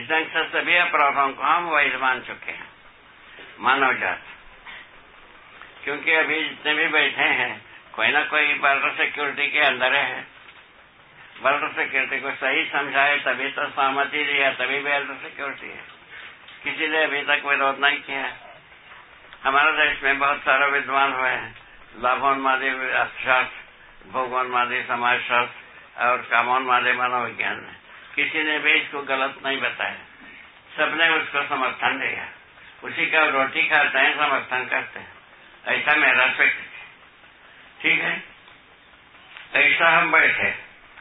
इस ढंग से सभी अपराधों को हम वैध मान चुके हैं। मानव जात। क्योंकि अभी जितने भी बैठे हैं, कोई ना कोई बॉर्डर सिक्योरिटी के अंदर है। बॉर्डर सिक्योरिटी को सही समझाए तभी तो सहमति दिया तभी बॉर्डर सिक्योरिटी है। किसी ने अभी तक विरोध नहीं किया हमारे देश में बहुत सारे विद्वान हुए हैं। लाभोन्मादी अर्थशास्त्र भोगोन्मादी समाजशास्त्र और कामोन कामोन्मादी मनोविज्ञान में। किसी ने भी इसको गलत नहीं बताया। सबने उसको समर्थन दिया। उसी का रोटी खाते हैं, समर्थन करते हैं। ऐसा मेरा है। ठीक है? ऐसा हम बैठे।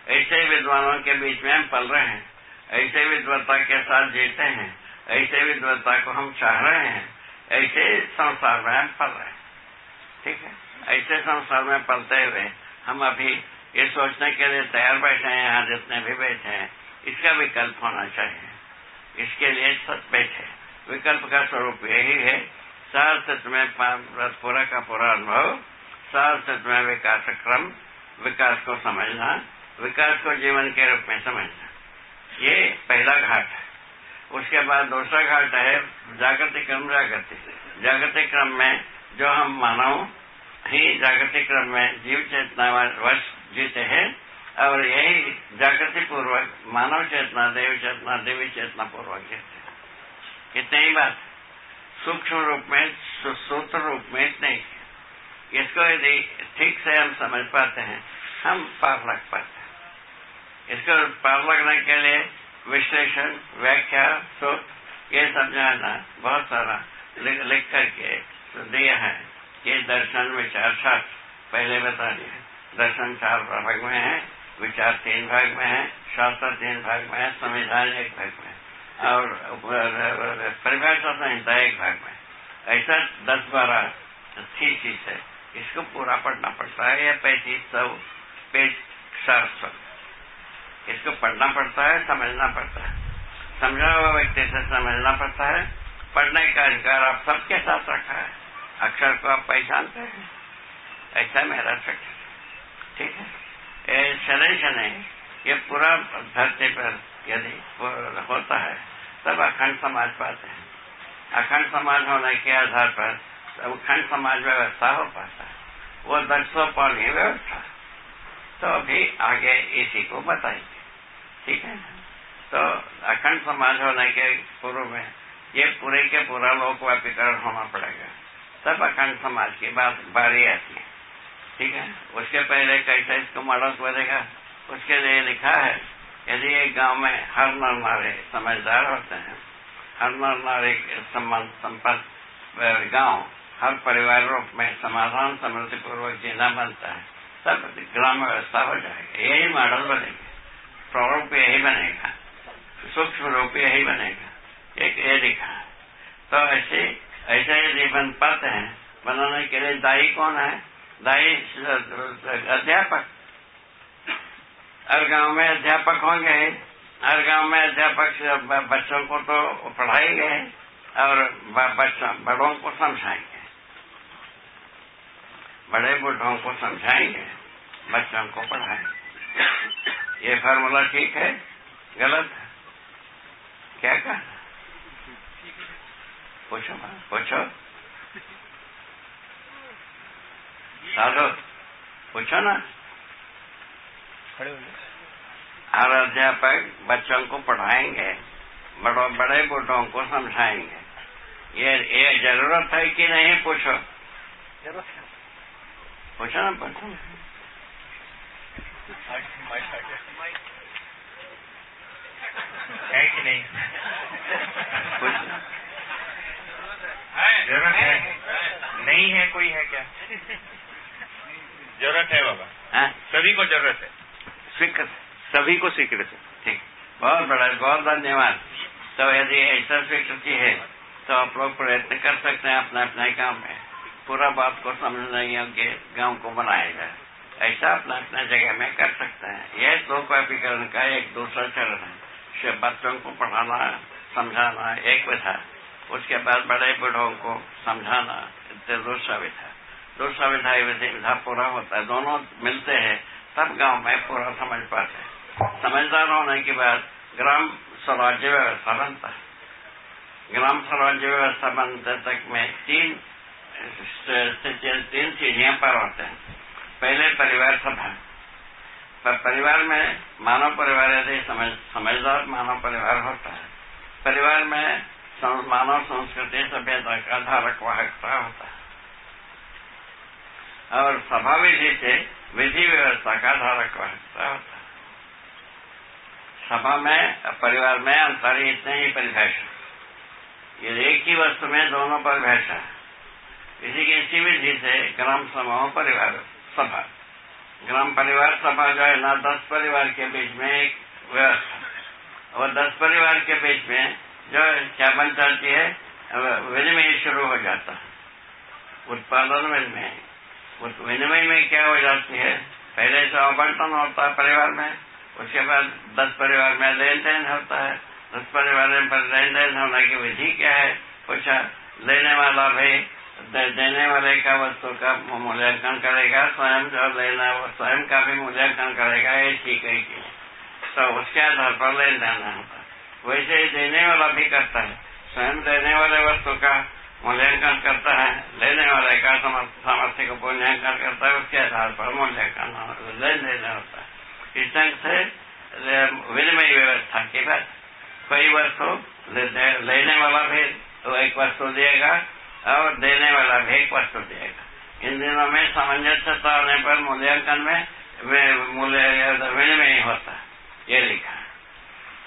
ऐसे विद्वानों के बीच में हम पल रहे हैं। ऐसे विद्वता के साथ जीते हैं। ऐसे विद्वता को हम चाह रहे हैं। ऐसे संसार में हम पल रहे हैं। ठीक है? ऐसे संसार में पलते हुए हम अभी ये सोचने के लिए तैयार बैठे हैं, यहाँ जितने भी बैठे हैं, इसका विकल्प होना चाहिए। इसके लिए बैठे विकल्प का स्वरूप यही है सार्थ में पूरा का पूरा अनुभव सार्थ में विकास क्रम, विकास को समझना, विकास को जीवन के रूप में समझना। ये पहला घाट है। उसके बाद दूसरा घाट है, जागृति क्रम, जागृति। जागृति क्रम में जो हम मानव ही जागृति क्रम में जीव चेतना वर्ष जीते हैं, और यही जागृति पूर्वक, मानव चेतना, देव चेतना, देवी चेतना पूर्वक जीते हैं। कितने ही बात। सूक्ष्म रूप में, सूत्र रूप में नहीं इसको यदि ठीक से हम समझ पाते हैं, हम पार लग पाते हैं। इसको पार लगने के लिए विश्लेषण, व्याख्या सूत्र ये समझाना बहुत सारा लिख करके दिया है। ये दर्शन विचार शास्त्र पहले बता दिया दर्शन चार भाग में है, विचार तीन भाग में है, शास्त्र तीन भाग में है, संविधान एक भाग में और परिभाषा संहिता एक भाग में ऐसा दस बारह चीज़ है। इसको पूरा पढ़ना पड़ता है, या पैंतीस सौ पेज सौ इसको पढ़ना पड़ता है, समझना पड़ता है। समझा हुआ व्यक्ति से समझना पड़ता है। पढ़ने का अधिकार आप सबके साथ रखा है। अक्षर को आप पहचानते हैं। ऐसा मेरा ठीक है? ये शनि शनि, ये पूरा धरती पर यदि होता है, तब अखंड समाज पाते हैं। अखंड समाज होने के आधार पर अखंड समाज व्यवस्था हो पाता है। वो दक्षों पानी व्यवस्था। तो अभी आगे इसी को बताएँगे ठीक है तो अखंड समाज होने के पूर्व में ये पूरे के पूरा लोकव्यापीकरण होना पड़ेगा। तब अखंड समाज की बात बारी आती है। ठीक है? उसके पहले कैसे इसको मॉडल बनेगा उसके लिए लिखा है, यदि एक गाँव में हर नर नारे समझदार होते हैं, हर नर नारे संपन्न गाँव, हर परिवार रूप में समाधान समृद्धि पूर्वक जीना बनता है, तब ग्राम व्यवस्था हो जाएगा। यही मॉडल बनेगा। प्ररूप यही बनेगा। सूक्ष्म रूप यही बनेगा। एक ये लिखा तो ऐसे, ऐसा यदि बन पाते हैं, बनाने के लिए दाई कौन है? दाई अध्यापक। हर गाँव में अध्यापक होंगे। हर गाँव में अध्यापक बच्चों को तो पढ़ाएँगे और बड़ों को समझाएँगे। बड़े बूढ़ों को समझाएँगे, बच्चों को पढ़ाएँ ये फार्मूला ठीक है? गलत? है क्या कहा? पूछो पूछो। साधो पूछो ना। हर अध्यापक बच्चों को पढ़ाएँगे बड़ों बड़े बूढ़ों को समझाएँगे। ये ये ज़रूरत है कि नहीं पूछो। पूछो ना पूछो। है। कि नहीं ज़रूरत है। नहीं है कोई है क्या? ज़रूरत है। बाबा? सभी को ज़रूरत है। स्वीकृत सभी को स्वीकृत है ठीक। बहुत बड़ा बहुत धन्यवाद। तो यदि ऐसा स्वीकृति है तो आप लोग प्रयत्न कर सकते हैं अपने अपने गाँव में पूरा बात को समझने योग्य गाँव को बनाया जाए ऐसा अपने अपने जगह में कर सकते हैं। यह लोकव्यापीकरण का एक दूसरा चरण है। बच्चों को पढ़ाना, समझाना, एक विधा उसके बाद बड़े बूढ़ों को समझाना दूसरा विधा दूसरा विधा विधि पूरा होता है। दोनों मिलते हैं, तब गाँव में पूरा समझ पाते हैं। समझदार होने के बाद ग्राम स्वराज्य व्यवस्था बनता है। ग्राम स्वराज्य व्यवस्था बनते तक में तीन तीन सीढ़ियाँ पर होते हैं। पहले परिवार सभा पर परिवार में मानव परिवार यदि समझ, समझदार मानव परिवार होता है। परिवार में मानव संस्कृति सभ्यता का धारक वाहकता होता है। और सभा विधि से विधि व्यवस्था का धारक वाहकता होता है। सभा में परिवार में अंतर इतने ही परिभाषा ये एक ही वस्तु में दोनों परिभाषा इसी की इसी विधि से ग्राम समूह परिवार सभा। ग्राम परिवार सभा जो है ना, दस परिवार के बीच में एक व्यवस्था और दस परिवार के बीच में जो क्या बन जाती है विनिमय शुरू हो जाता है। उत्पादन विनिमय। विनिमय में क्या हो जाती है, पहले से आवंटन होता है परिवार में, उसके बाद दस परिवार में लेन देन होता है। दस परिवार में लेन देन होने की विधि क्या है, पूछा। लेने वाला भाई देने वाले का वस्तु का मूल्यांकन करेगा, स्वयं जो लेना स्वयं का भी मूल्यांकन करेगा, ये ठीक है कि तो उसके आधार पर लेन देना होता वैसे ही देने वाला भी करता है। स्वयं देने वाले वस्तु का मूल्यांकन करता है। लेने वाले का सामर्थ्य को मूल्यांकन करता है। उसके आधार पर मूल्यांकन लेन देना होता है। इस ढंग से विनिमय व्यवस्था के बाद कोई वस्तु लेने वाला भी एक वस्तु देगा और देने वाला भी एक वस्तु देगा। इन दिनों में सामंजस्यता होने पर मूल्यांकन में मूल्य विनिमय होता, ये लिखा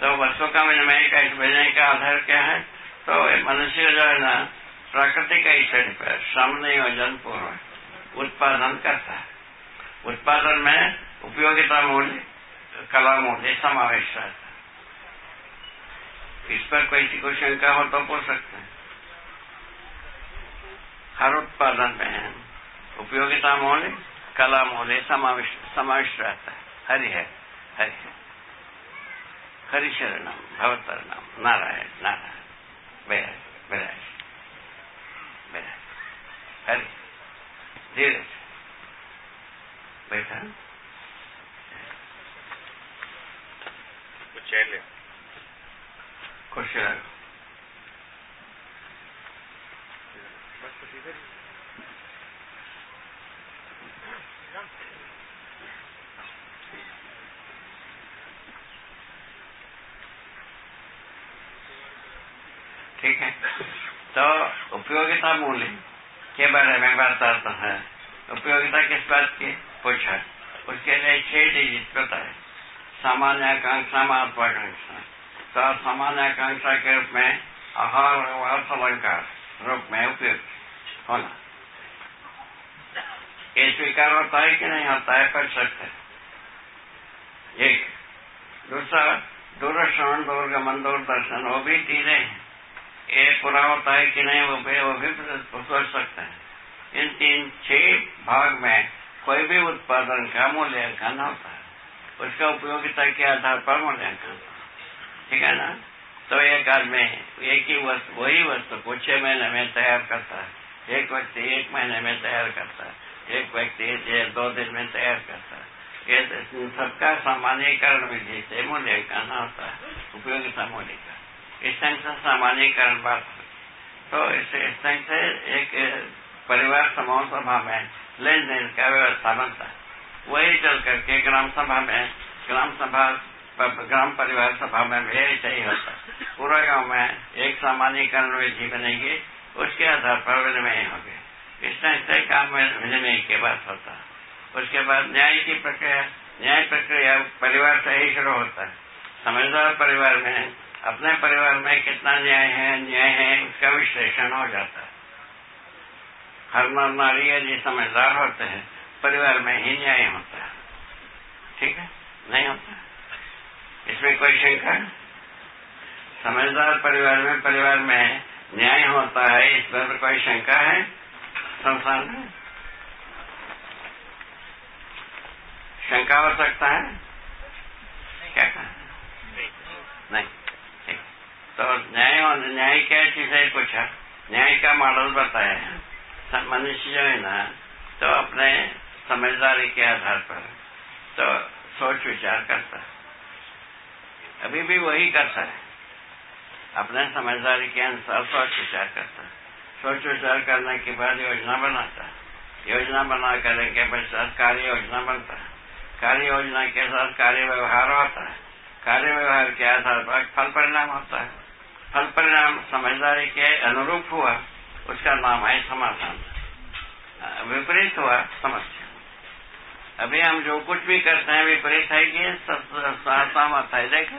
तो वस्तु का विनिमय का विनिमय का आधार क्या है? तो मनुष्य जो है ना, प्राकृतिक ऐश्वर्य पर श्रम नियोजन पूर्व उत्पादन करता है। उत्पादन में उपयोगिता मूल्य, कला मूल्य समावेश रहता है। इस पर कोई कोई शंका हो तो पूछ सकते हैं। हर उत्पादन में उपयोगिता मूल्य कला मूल्य समाविष्ट रहता है। हरि है हरि है। हरि शरणम भवतरणम नारायण नारायण। बेहद बेहद बेहद। हरि धीरे से बैठा कुछ खुश रहो कुछ ठीक है। तो उपयोगिता मूल्य के बारे में बताता है? उपयोगिता किस बात की? पूछा उसके लिए छह डिजिट पता है। सामान्य आकांक्षा महत्वाकांक्षा तो सामान्य आकांक्षा के रूप में आहार अर्थ अलंकार रूप में उपयोग होना ये स्वीकार होता है कि नहीं होता है कर सकते एक दूसरा दूरश्रवण दूरगमन, दूरदर्शन, वो भी तीनों हैं। ये पूरा होता है कि नहीं, वो भी वो भी सोच सकते हैं। इन तीन छह भाग में कोई भी उत्पादन का मूल्यांकन होता है। उसका उपयोगिता के आधार पर मूल्यांकन। ठीक है ना? तो एक आदमी एक ही वस्तु, वही वस्तु को छह महीने में तैयार करता है। एक व्यक्ति एक महीने में तैयार करता है, एक व्यक्ति दो दिन में तैयार करता है। ये सबका सामान्यकरण विधि से मूल्यांकन होता है उपयोगिता मूल्य का इस ढंग से सामान्यकरण बात तो इस ढंग से एक परिवार समूह सभा में लेन देन का व्यवस्था बनता है। वही चल करके ग्राम सभा में, ग्राम सभा, ग्राम परिवार सभा में भी ऐसा ही होता है। पूरा गाँव में एक सामान्यकरण विधि बनेगी उसके आधार पर विनिमय होंगे इस तरह से काम विनिमय के बाद होता है। उसके बाद न्याय की प्रक्रिया, न्याय प्रक्रिया परिवार से ही शुरू होता है। समझदार परिवार में, अपने परिवार में कितना न्याय है न्याय है, उसका विश्लेषण हो जाता है। हर नर नारी यदि समझदार होते हैं, परिवार में ही न्याय होता है। ठीक है? नहीं होता इसमें कोई शंका? समझदार परिवार में परिवार में न्याय होता है, इस पर कोई शंका है? संसार में? शंका हो सकता है? क्या कहा? नहीं तो न्याय न्याय क्या चीज़ है पूछा न्याय का मॉडल बताया मनुष्य जो है ना तो अपने समझदारी के आधार पर तो सोच विचार करता है। अभी भी वही करता है। अपने समझदारी के अनुसार सोच विचार करता है। सोच विचार करने के बाद योजना बनाता योजना बना करने के पश्चात कार्य योजना बनता है। कार्य योजना के साथ कार्य व्यवहार होता है। कार्य व्यवहार के आधार पर फल परिणाम होता है। फल परिणाम समझदारी के अनुरूप हुआ, उसका नाम है समाधान। विपरीत हुआ, समस्या। अभी हम जो कुछ भी करते हैं, विपरीत है कि सहमत है। देखा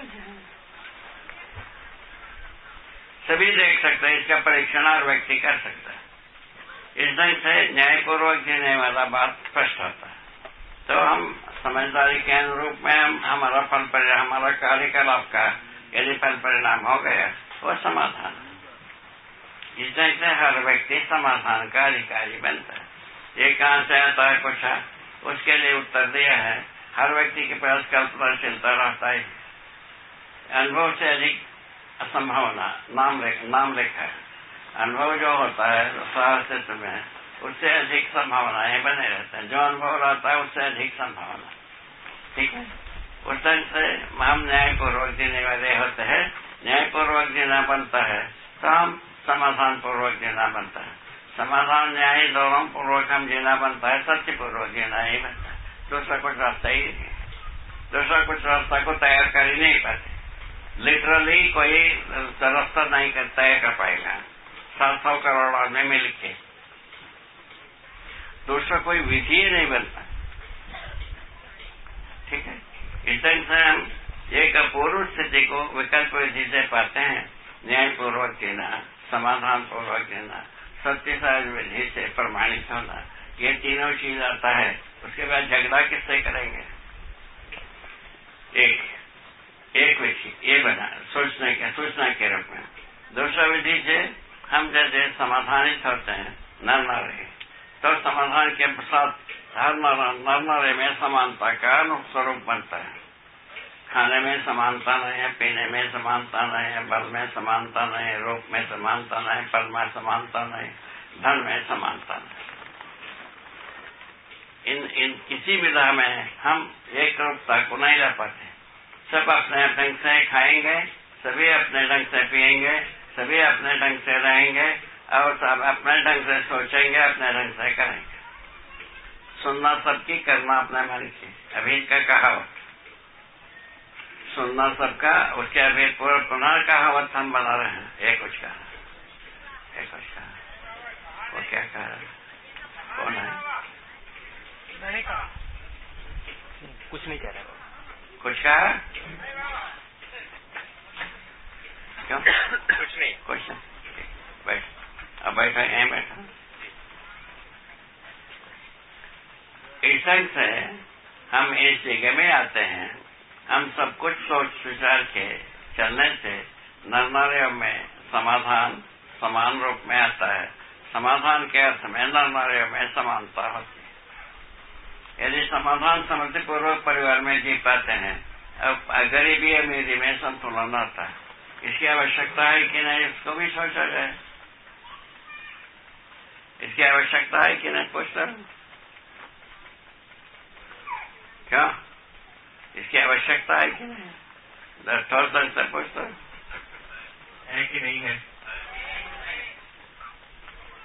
सभी देख सकते हैं, इसका परीक्षण और व्यक्ति कर सकता है। इस ढंग से न्यायपूर्वक जीने वाला बात स्पष्ट होता है। तो हम समझदारी के अनुरूप में हम, हमारा फल परिणाम हमारा कार्यकलाप का यदि फल परिणाम हो गया, वो समाधान इस ढंग से हर व्यक्ति समाधान का अधिकारी बनता है। ये कहाँ से आता है पूछा? उसके लिए उत्तर दिया है। हर व्यक्ति के पास कल्पनाशीलता रहता है। अनुभव से अधिक असंभावना, नाम नाम लेखा है अनुभव जो होता है साहसित्व में, उससे अधिक संभावनाएँ बने रहते हैं। जो अनुभव रहता है, उससे अधिक संभावना। ठीक है? उस ढंग से हम न्यायपूर्वक जीने वाले होते हैं। न्यायपूर्वक जीना बनता है तो हम समाधान पूर्वक जीना बनता है। समाधान, न्याय दोनों पूर्वक हम जीना बनता है सत्य पूर्वक जीना ही बनता है। दूसरा कुछ रास्ता ही नहीं दूसरा कुछ रास्ता को तैयार कर ही नहीं पाते। लिटरली कोई रास्ता नहीं कर तय कर पाएगा सात सौ करोड़ आदमी मिल के दूसरा, कोई विधि नहीं बनता। ठीक है? इस ढंग से हम एक अपूर्व स्थिति को विकल्प विधि से पाते हैं। न्यायपूर्वक जीना समाधान पूर्वक जीना सत्य विधि से प्रमाणित होना, ये तीनों चीज़ आता है। उसके बाद झगड़ा किससे करेंगे? एक। एक विधि ये बना सोचने के सूचना के रूप में दूसरा विधि से हम जैसे समाधानित होते हैं न न रहे तो समाधान के साथ हर नरनरे में समानता का स्वरूप बनता है खाने में समानता नहीं है पीने में समानता नहीं है बल में समानता नहीं है रूप में समानता नहीं पल में समानता नहीं धन में समानता नहीं इन इन किसी विधा में हम एक रूपता को नहीं रह पाते सब अपने ढंग से खाएँगे, सभी अपने ढंग से पिएँगे, सभी अपने ढंग से रहेंगे और सब अपने ढंग से सोचेंगे, अपने ढंग से करेंगे। सुनना सबकी करना अपने मन की, अभी इनका कहावत। सुनना सबका, उसके अभी पूरा पुनः कहावत हम बना रहे हैं। एक कुछ कहा। एक कुछ कहा। वो क्या कहा कौन है? मैंने कहा। कुछ नहीं कह रहा कुछ है क्यों कुछ नहीं कुछ नहीं बैठ अब बैठा यहीं बैठा इस ढंग से हम इस जगह में आते हैं। हम सब कुछ सोच विचार के चलने से नरनारियों में समाधान समान रूप में आता है। समाधान के अर्थ में नरनारियों में समानता होती है। यदि समाधान समृद्धिपूर्वक परिवार में जी पाते हैं अब गरीबी अमीरी में संतुलन आता है। इसकी आवश्यकता है कि नहीं इसको भी सोचा जाए। इसकी आवश्यकता है कि नहीं पूछता क्यों? इसकी आवश्यकता है कि नहीं? सा से पूछते है कि नहीं है?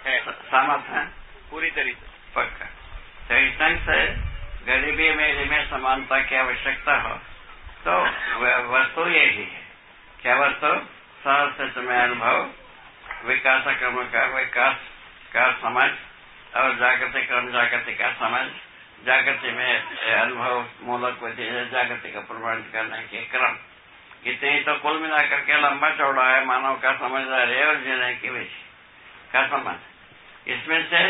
है सहमत है। पूरी तरीके पक्का। तो इस ढंग से गरीबी मेरी में समानता की आवश्यकता हो तो वस्तु यही है क्या वस्तु? सहस्त्र में अनुभव, विकास क्रम का, विकास का समझ, और जागतिक क्रम जागतिक का समझ। जागृति में अनुभव मूलक जागृति का प्रमाण करने के क्रम। इतने ही तो कुल मिलाकर के लंबा चौड़ा है, मानव का समझदारी और जीने की विषय का समझ। इसमें से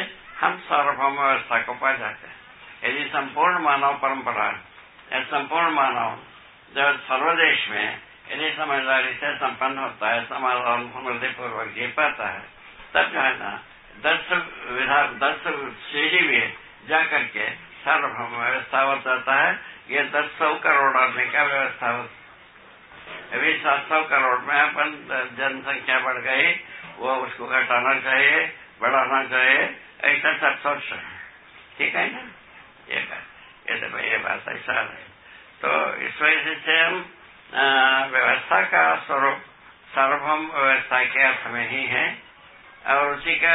हम सार्वभौम व्यवस्था को पा जाते हैं। यदि संपूर्ण मानव परंपरा या संपूर्ण मानव जब सर्वदेश में यदि समझदारी से संपन्न होता है, समाधान समृद्धि पूर्वक जी पाता है, तब जो है ना दस विधा दस सीढ़ी में जाकर के सार्वभौम व्यवस्था हो जाता है। ये दस सौ करोड़ आदमी का व्यवस्था होता अभी सात सौ करोड़ में अपन जनसंख्या बढ़ गई, वो उसको घटाना चाहिए। बढ़ाना चाहिए ऐसा सब रहे ठीक है ना ये बात ये तो ये बात ऐसा है तो इस वजह से हम व्यवस्था का स्वरूप सार्वभौम व्यवस्था के अर्थ में ही है और उसी का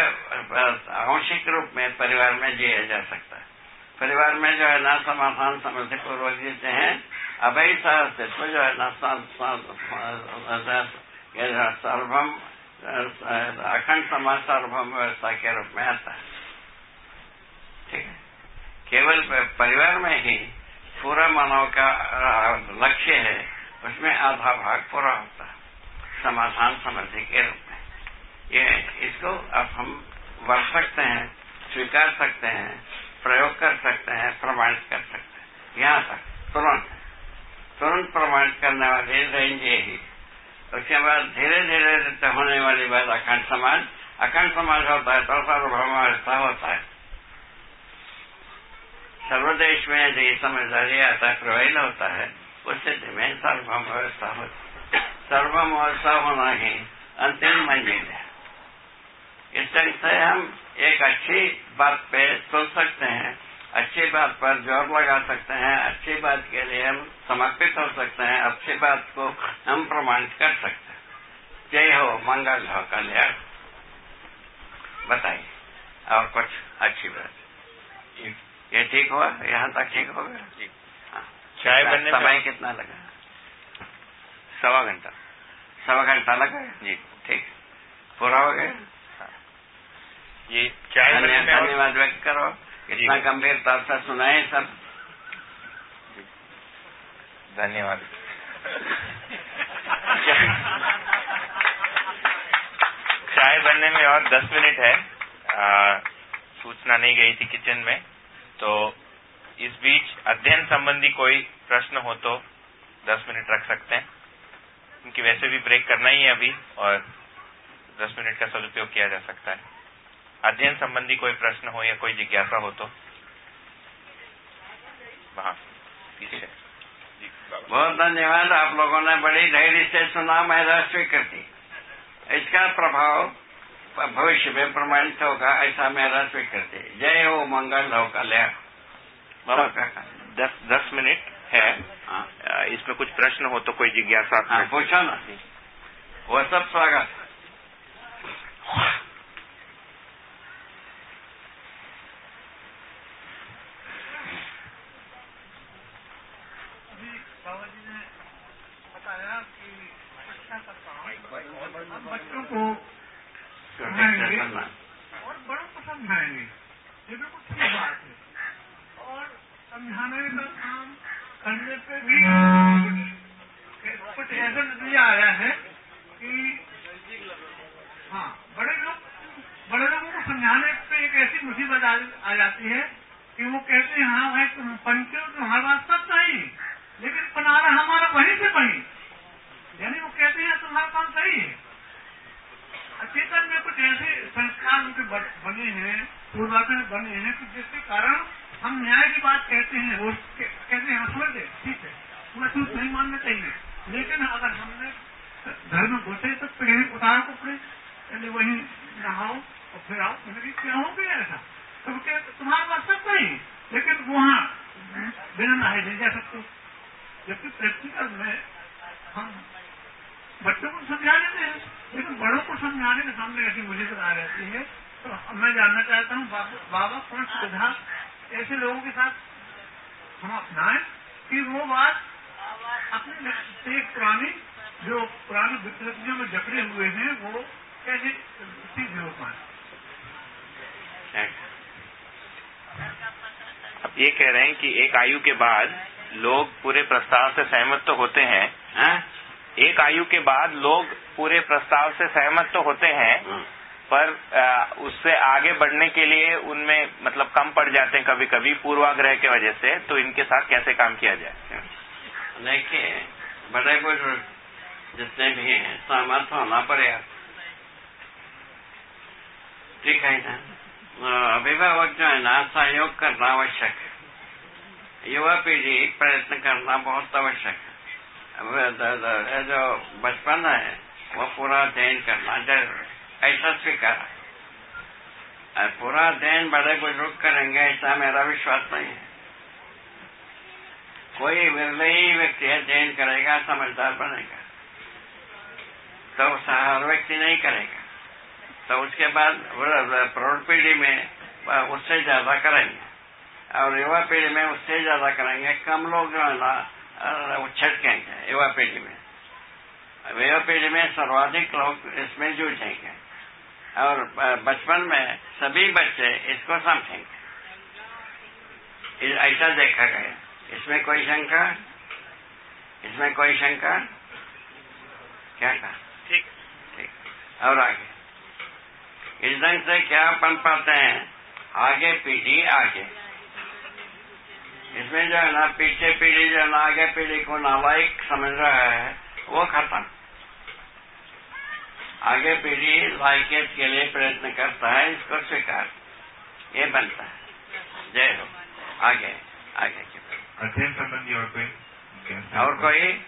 आंशिक रूप में परिवार में जिया जा सकता है परिवार में जो है ना समाधान समृद्धि पूर्वक जीते हैं अवैध अस्तित्व जो है ना सर्वम अखंड समाज सार्वभौम व्यवस्था के रूप में आता है ठीक है? केवल परिवार में ही पूरा मानव का लक्ष्य है, उसमें आधा भाग पूरा होता है। समाधान समृद्धि के रूप में। ये, इसको अब हम बढ़ सकते हैं, स्वीकार सकते हैं, प्रयोग कर सकते हैं, प्रमाणित कर सकते हैं। यहाँ तक, तुरंत तुरंत प्रमाणित करने वाली रेंज यही उसके बाद धीरे धीरे होने वाली बात अखंड समाज। अखंड समाज होता है तो सार्वभौम व्यवस्था होता है। सर्वदेश में यदि समझदारी आता है, प्रवाहित होता है उस स्थिति में सार्वभौम व्यवस्था होती सार्वभौम व्यवस्था होना ही अंतिम मंजिल है। इस ढंग से हम एक अच्छी बात पे सुन सकते हैं। अच्छी बात पर ज़ोर लगा सकते हैं अच्छी बात के लिए हम समर्पित हो सकते हैं अच्छी बात को हम प्रमाणित कर सकते हैं। जय हो मंगल हो कल्याण। बताइए और कुछ अच्छी बात? ये ठीक हुआ? यहाँ तक ठीक हो गया? हाँ। चाय बनने समय कितना लगा? सवा घंटा। सवा घंटा लगा? जी। ठीक। पूरा हो गया। ये चाय धन्यवाद व्यक्त करो। इतना गंभीरता से सुनाए सब धन्यवाद। चाय बनने में और दस मिनट है। आ, सूचना नहीं गई थी किचन में। तो इस बीच अध्ययन संबंधी कोई प्रश्न हो तो दस मिनट रख सकते हैं। क्योंकि वैसे भी ब्रेक करना ही है अभी और दस मिनट का सदुपयोग किया जा सकता है। अध्ययन संबंधी कोई प्रश्न हो या कोई जिज्ञासा हो तो? वहाँ पीछे। बहुत धन्यवाद आप लोगों ने बड़ी धैर्य से सुना मेरा स्वीकृति इसका प्रभाव भविष्य में प्रमाणित होगा ऐसा मेरा स्वीकृति जय हो मंगल हो कल्याण दस दस मिनट है। हाँ। इसमें कुछ प्रश्न हो तो कोई जिज्ञासा। हाँ, पूछो ना। वो सब स्वागत। बच्चों को समझाएँगे और बड़ों को समझाएँगे ये बिल्कुल ठीक बात है और समझाने का काम करने पे भी कुछ ऐसा नतीजा आया है कि हाँ बड़े लोग बड़े लोगों को समझाने पे एक ऐसी मुसीबत आ जाती है कि वो कहते हैं हाँ भाई, तुम पंचो तुम्हारे बात सब सही लेकिन बनाना हमारा वहीं से वहीं। यानी वो कहते हैं, तुम्हारा काम सही है। चेतन में कुछ ऐसे संस्कार उनके बने हैं, पूर्वाग्रह बने हैं, कि जिसके कारण हम न्याय की बात कहते हैं, वो कहते हैं समझ गए ठीक है। महसूस नहीं मानना चाहिए लेकिन अगर हमने घर में घुसे तो पहले उतार को पड़े पहले वही नहाओ और फिर आओ। मैंने क्या हो गया ऐसा? तो कहते, तुम्हारा बात सब सही लेकिन वहाँ बिना नहाए नहीं जा सकते। जबकि प्रैक्टिकल में हम बच्चों को समझा देते हैं लेकिन बड़ों को समझाने के सामने ऐसी मुसीबत आ रहती है। तो मैं जानना चाहता हूँ बाबा कौन सुविधा ऐसे लोगों के साथ हम अपनाएँ कि वो बात अपने एक पुरानी जो पुरानी विकृतियों में जकड़े हुए हैं वो कैसे सीधे हो पाए? आप ये कह रहे हैं कि एक आयु के बाद लोग पूरे प्रस्ताव से सहमत तो होते हैं हा? एक आयु के बाद लोग पूरे प्रस्ताव से सहमत तो होते हैं हाँ। पर आ, उससे आगे बढ़ने के लिए उनमें मतलब कम पड़ जाते हैं कभी कभी पूर्वाग्रह की वजह से तो इनके साथ कैसे काम किया जाए देखिए बड़े बुज़ुर्ग जितने भी हैं सहमत होना पड़ेगा ठीक है ना अभिभावक जो है ना सहयोग करना आवश्यक है युवा पीढ़ी प्रयत्न करना बहुत आवश्यक है। जो बचपन है, वो पूरा अध्ययन करना ज़रूर ऐसा स्वीकार है। पूरा अध्ययन बड़े बुज़ुर्ग करेंगे, ऐसा मेरा विश्वास नहीं है। कोई विरले ही व्यक्ति अध्ययन करेगा, समझदार बनेगा। तो हर व्यक्ति नहीं करेगा। तो उसके बाद प्रौढ़ पीढ़ी में, उससे ज़्यादा करेंगे। और युवा पीढ़ी में उससे ज़्यादा करेंगे कम लोग जो है ना छिटकेंगे युवा पीढ़ी में। युवा पीढ़ी में सर्वाधिक लोग इसमें जूझेंगे। और बचपन में सभी बच्चे इसको समझेंगे। ऐसा देखा गया। इसमें कोई शंका? इसमें कोई शंका? क्या कहा? ठीक। ठीक। और आगे। इस ढंग से क्या बन पाते हैं? आगे पीढ़ी आगे। इसमें जो है ना पीछे पीढ़ी जो है ना आगे पीढ़ी को नालायक समझ रहा है वो खत्म। आगे पीढ़ी लायकियत के लिए प्रयत्न करता है इसको स्वीकार। ये बनता है। जय हो। आगे आगे अध्ययन संबंधी और कोई? और कोई?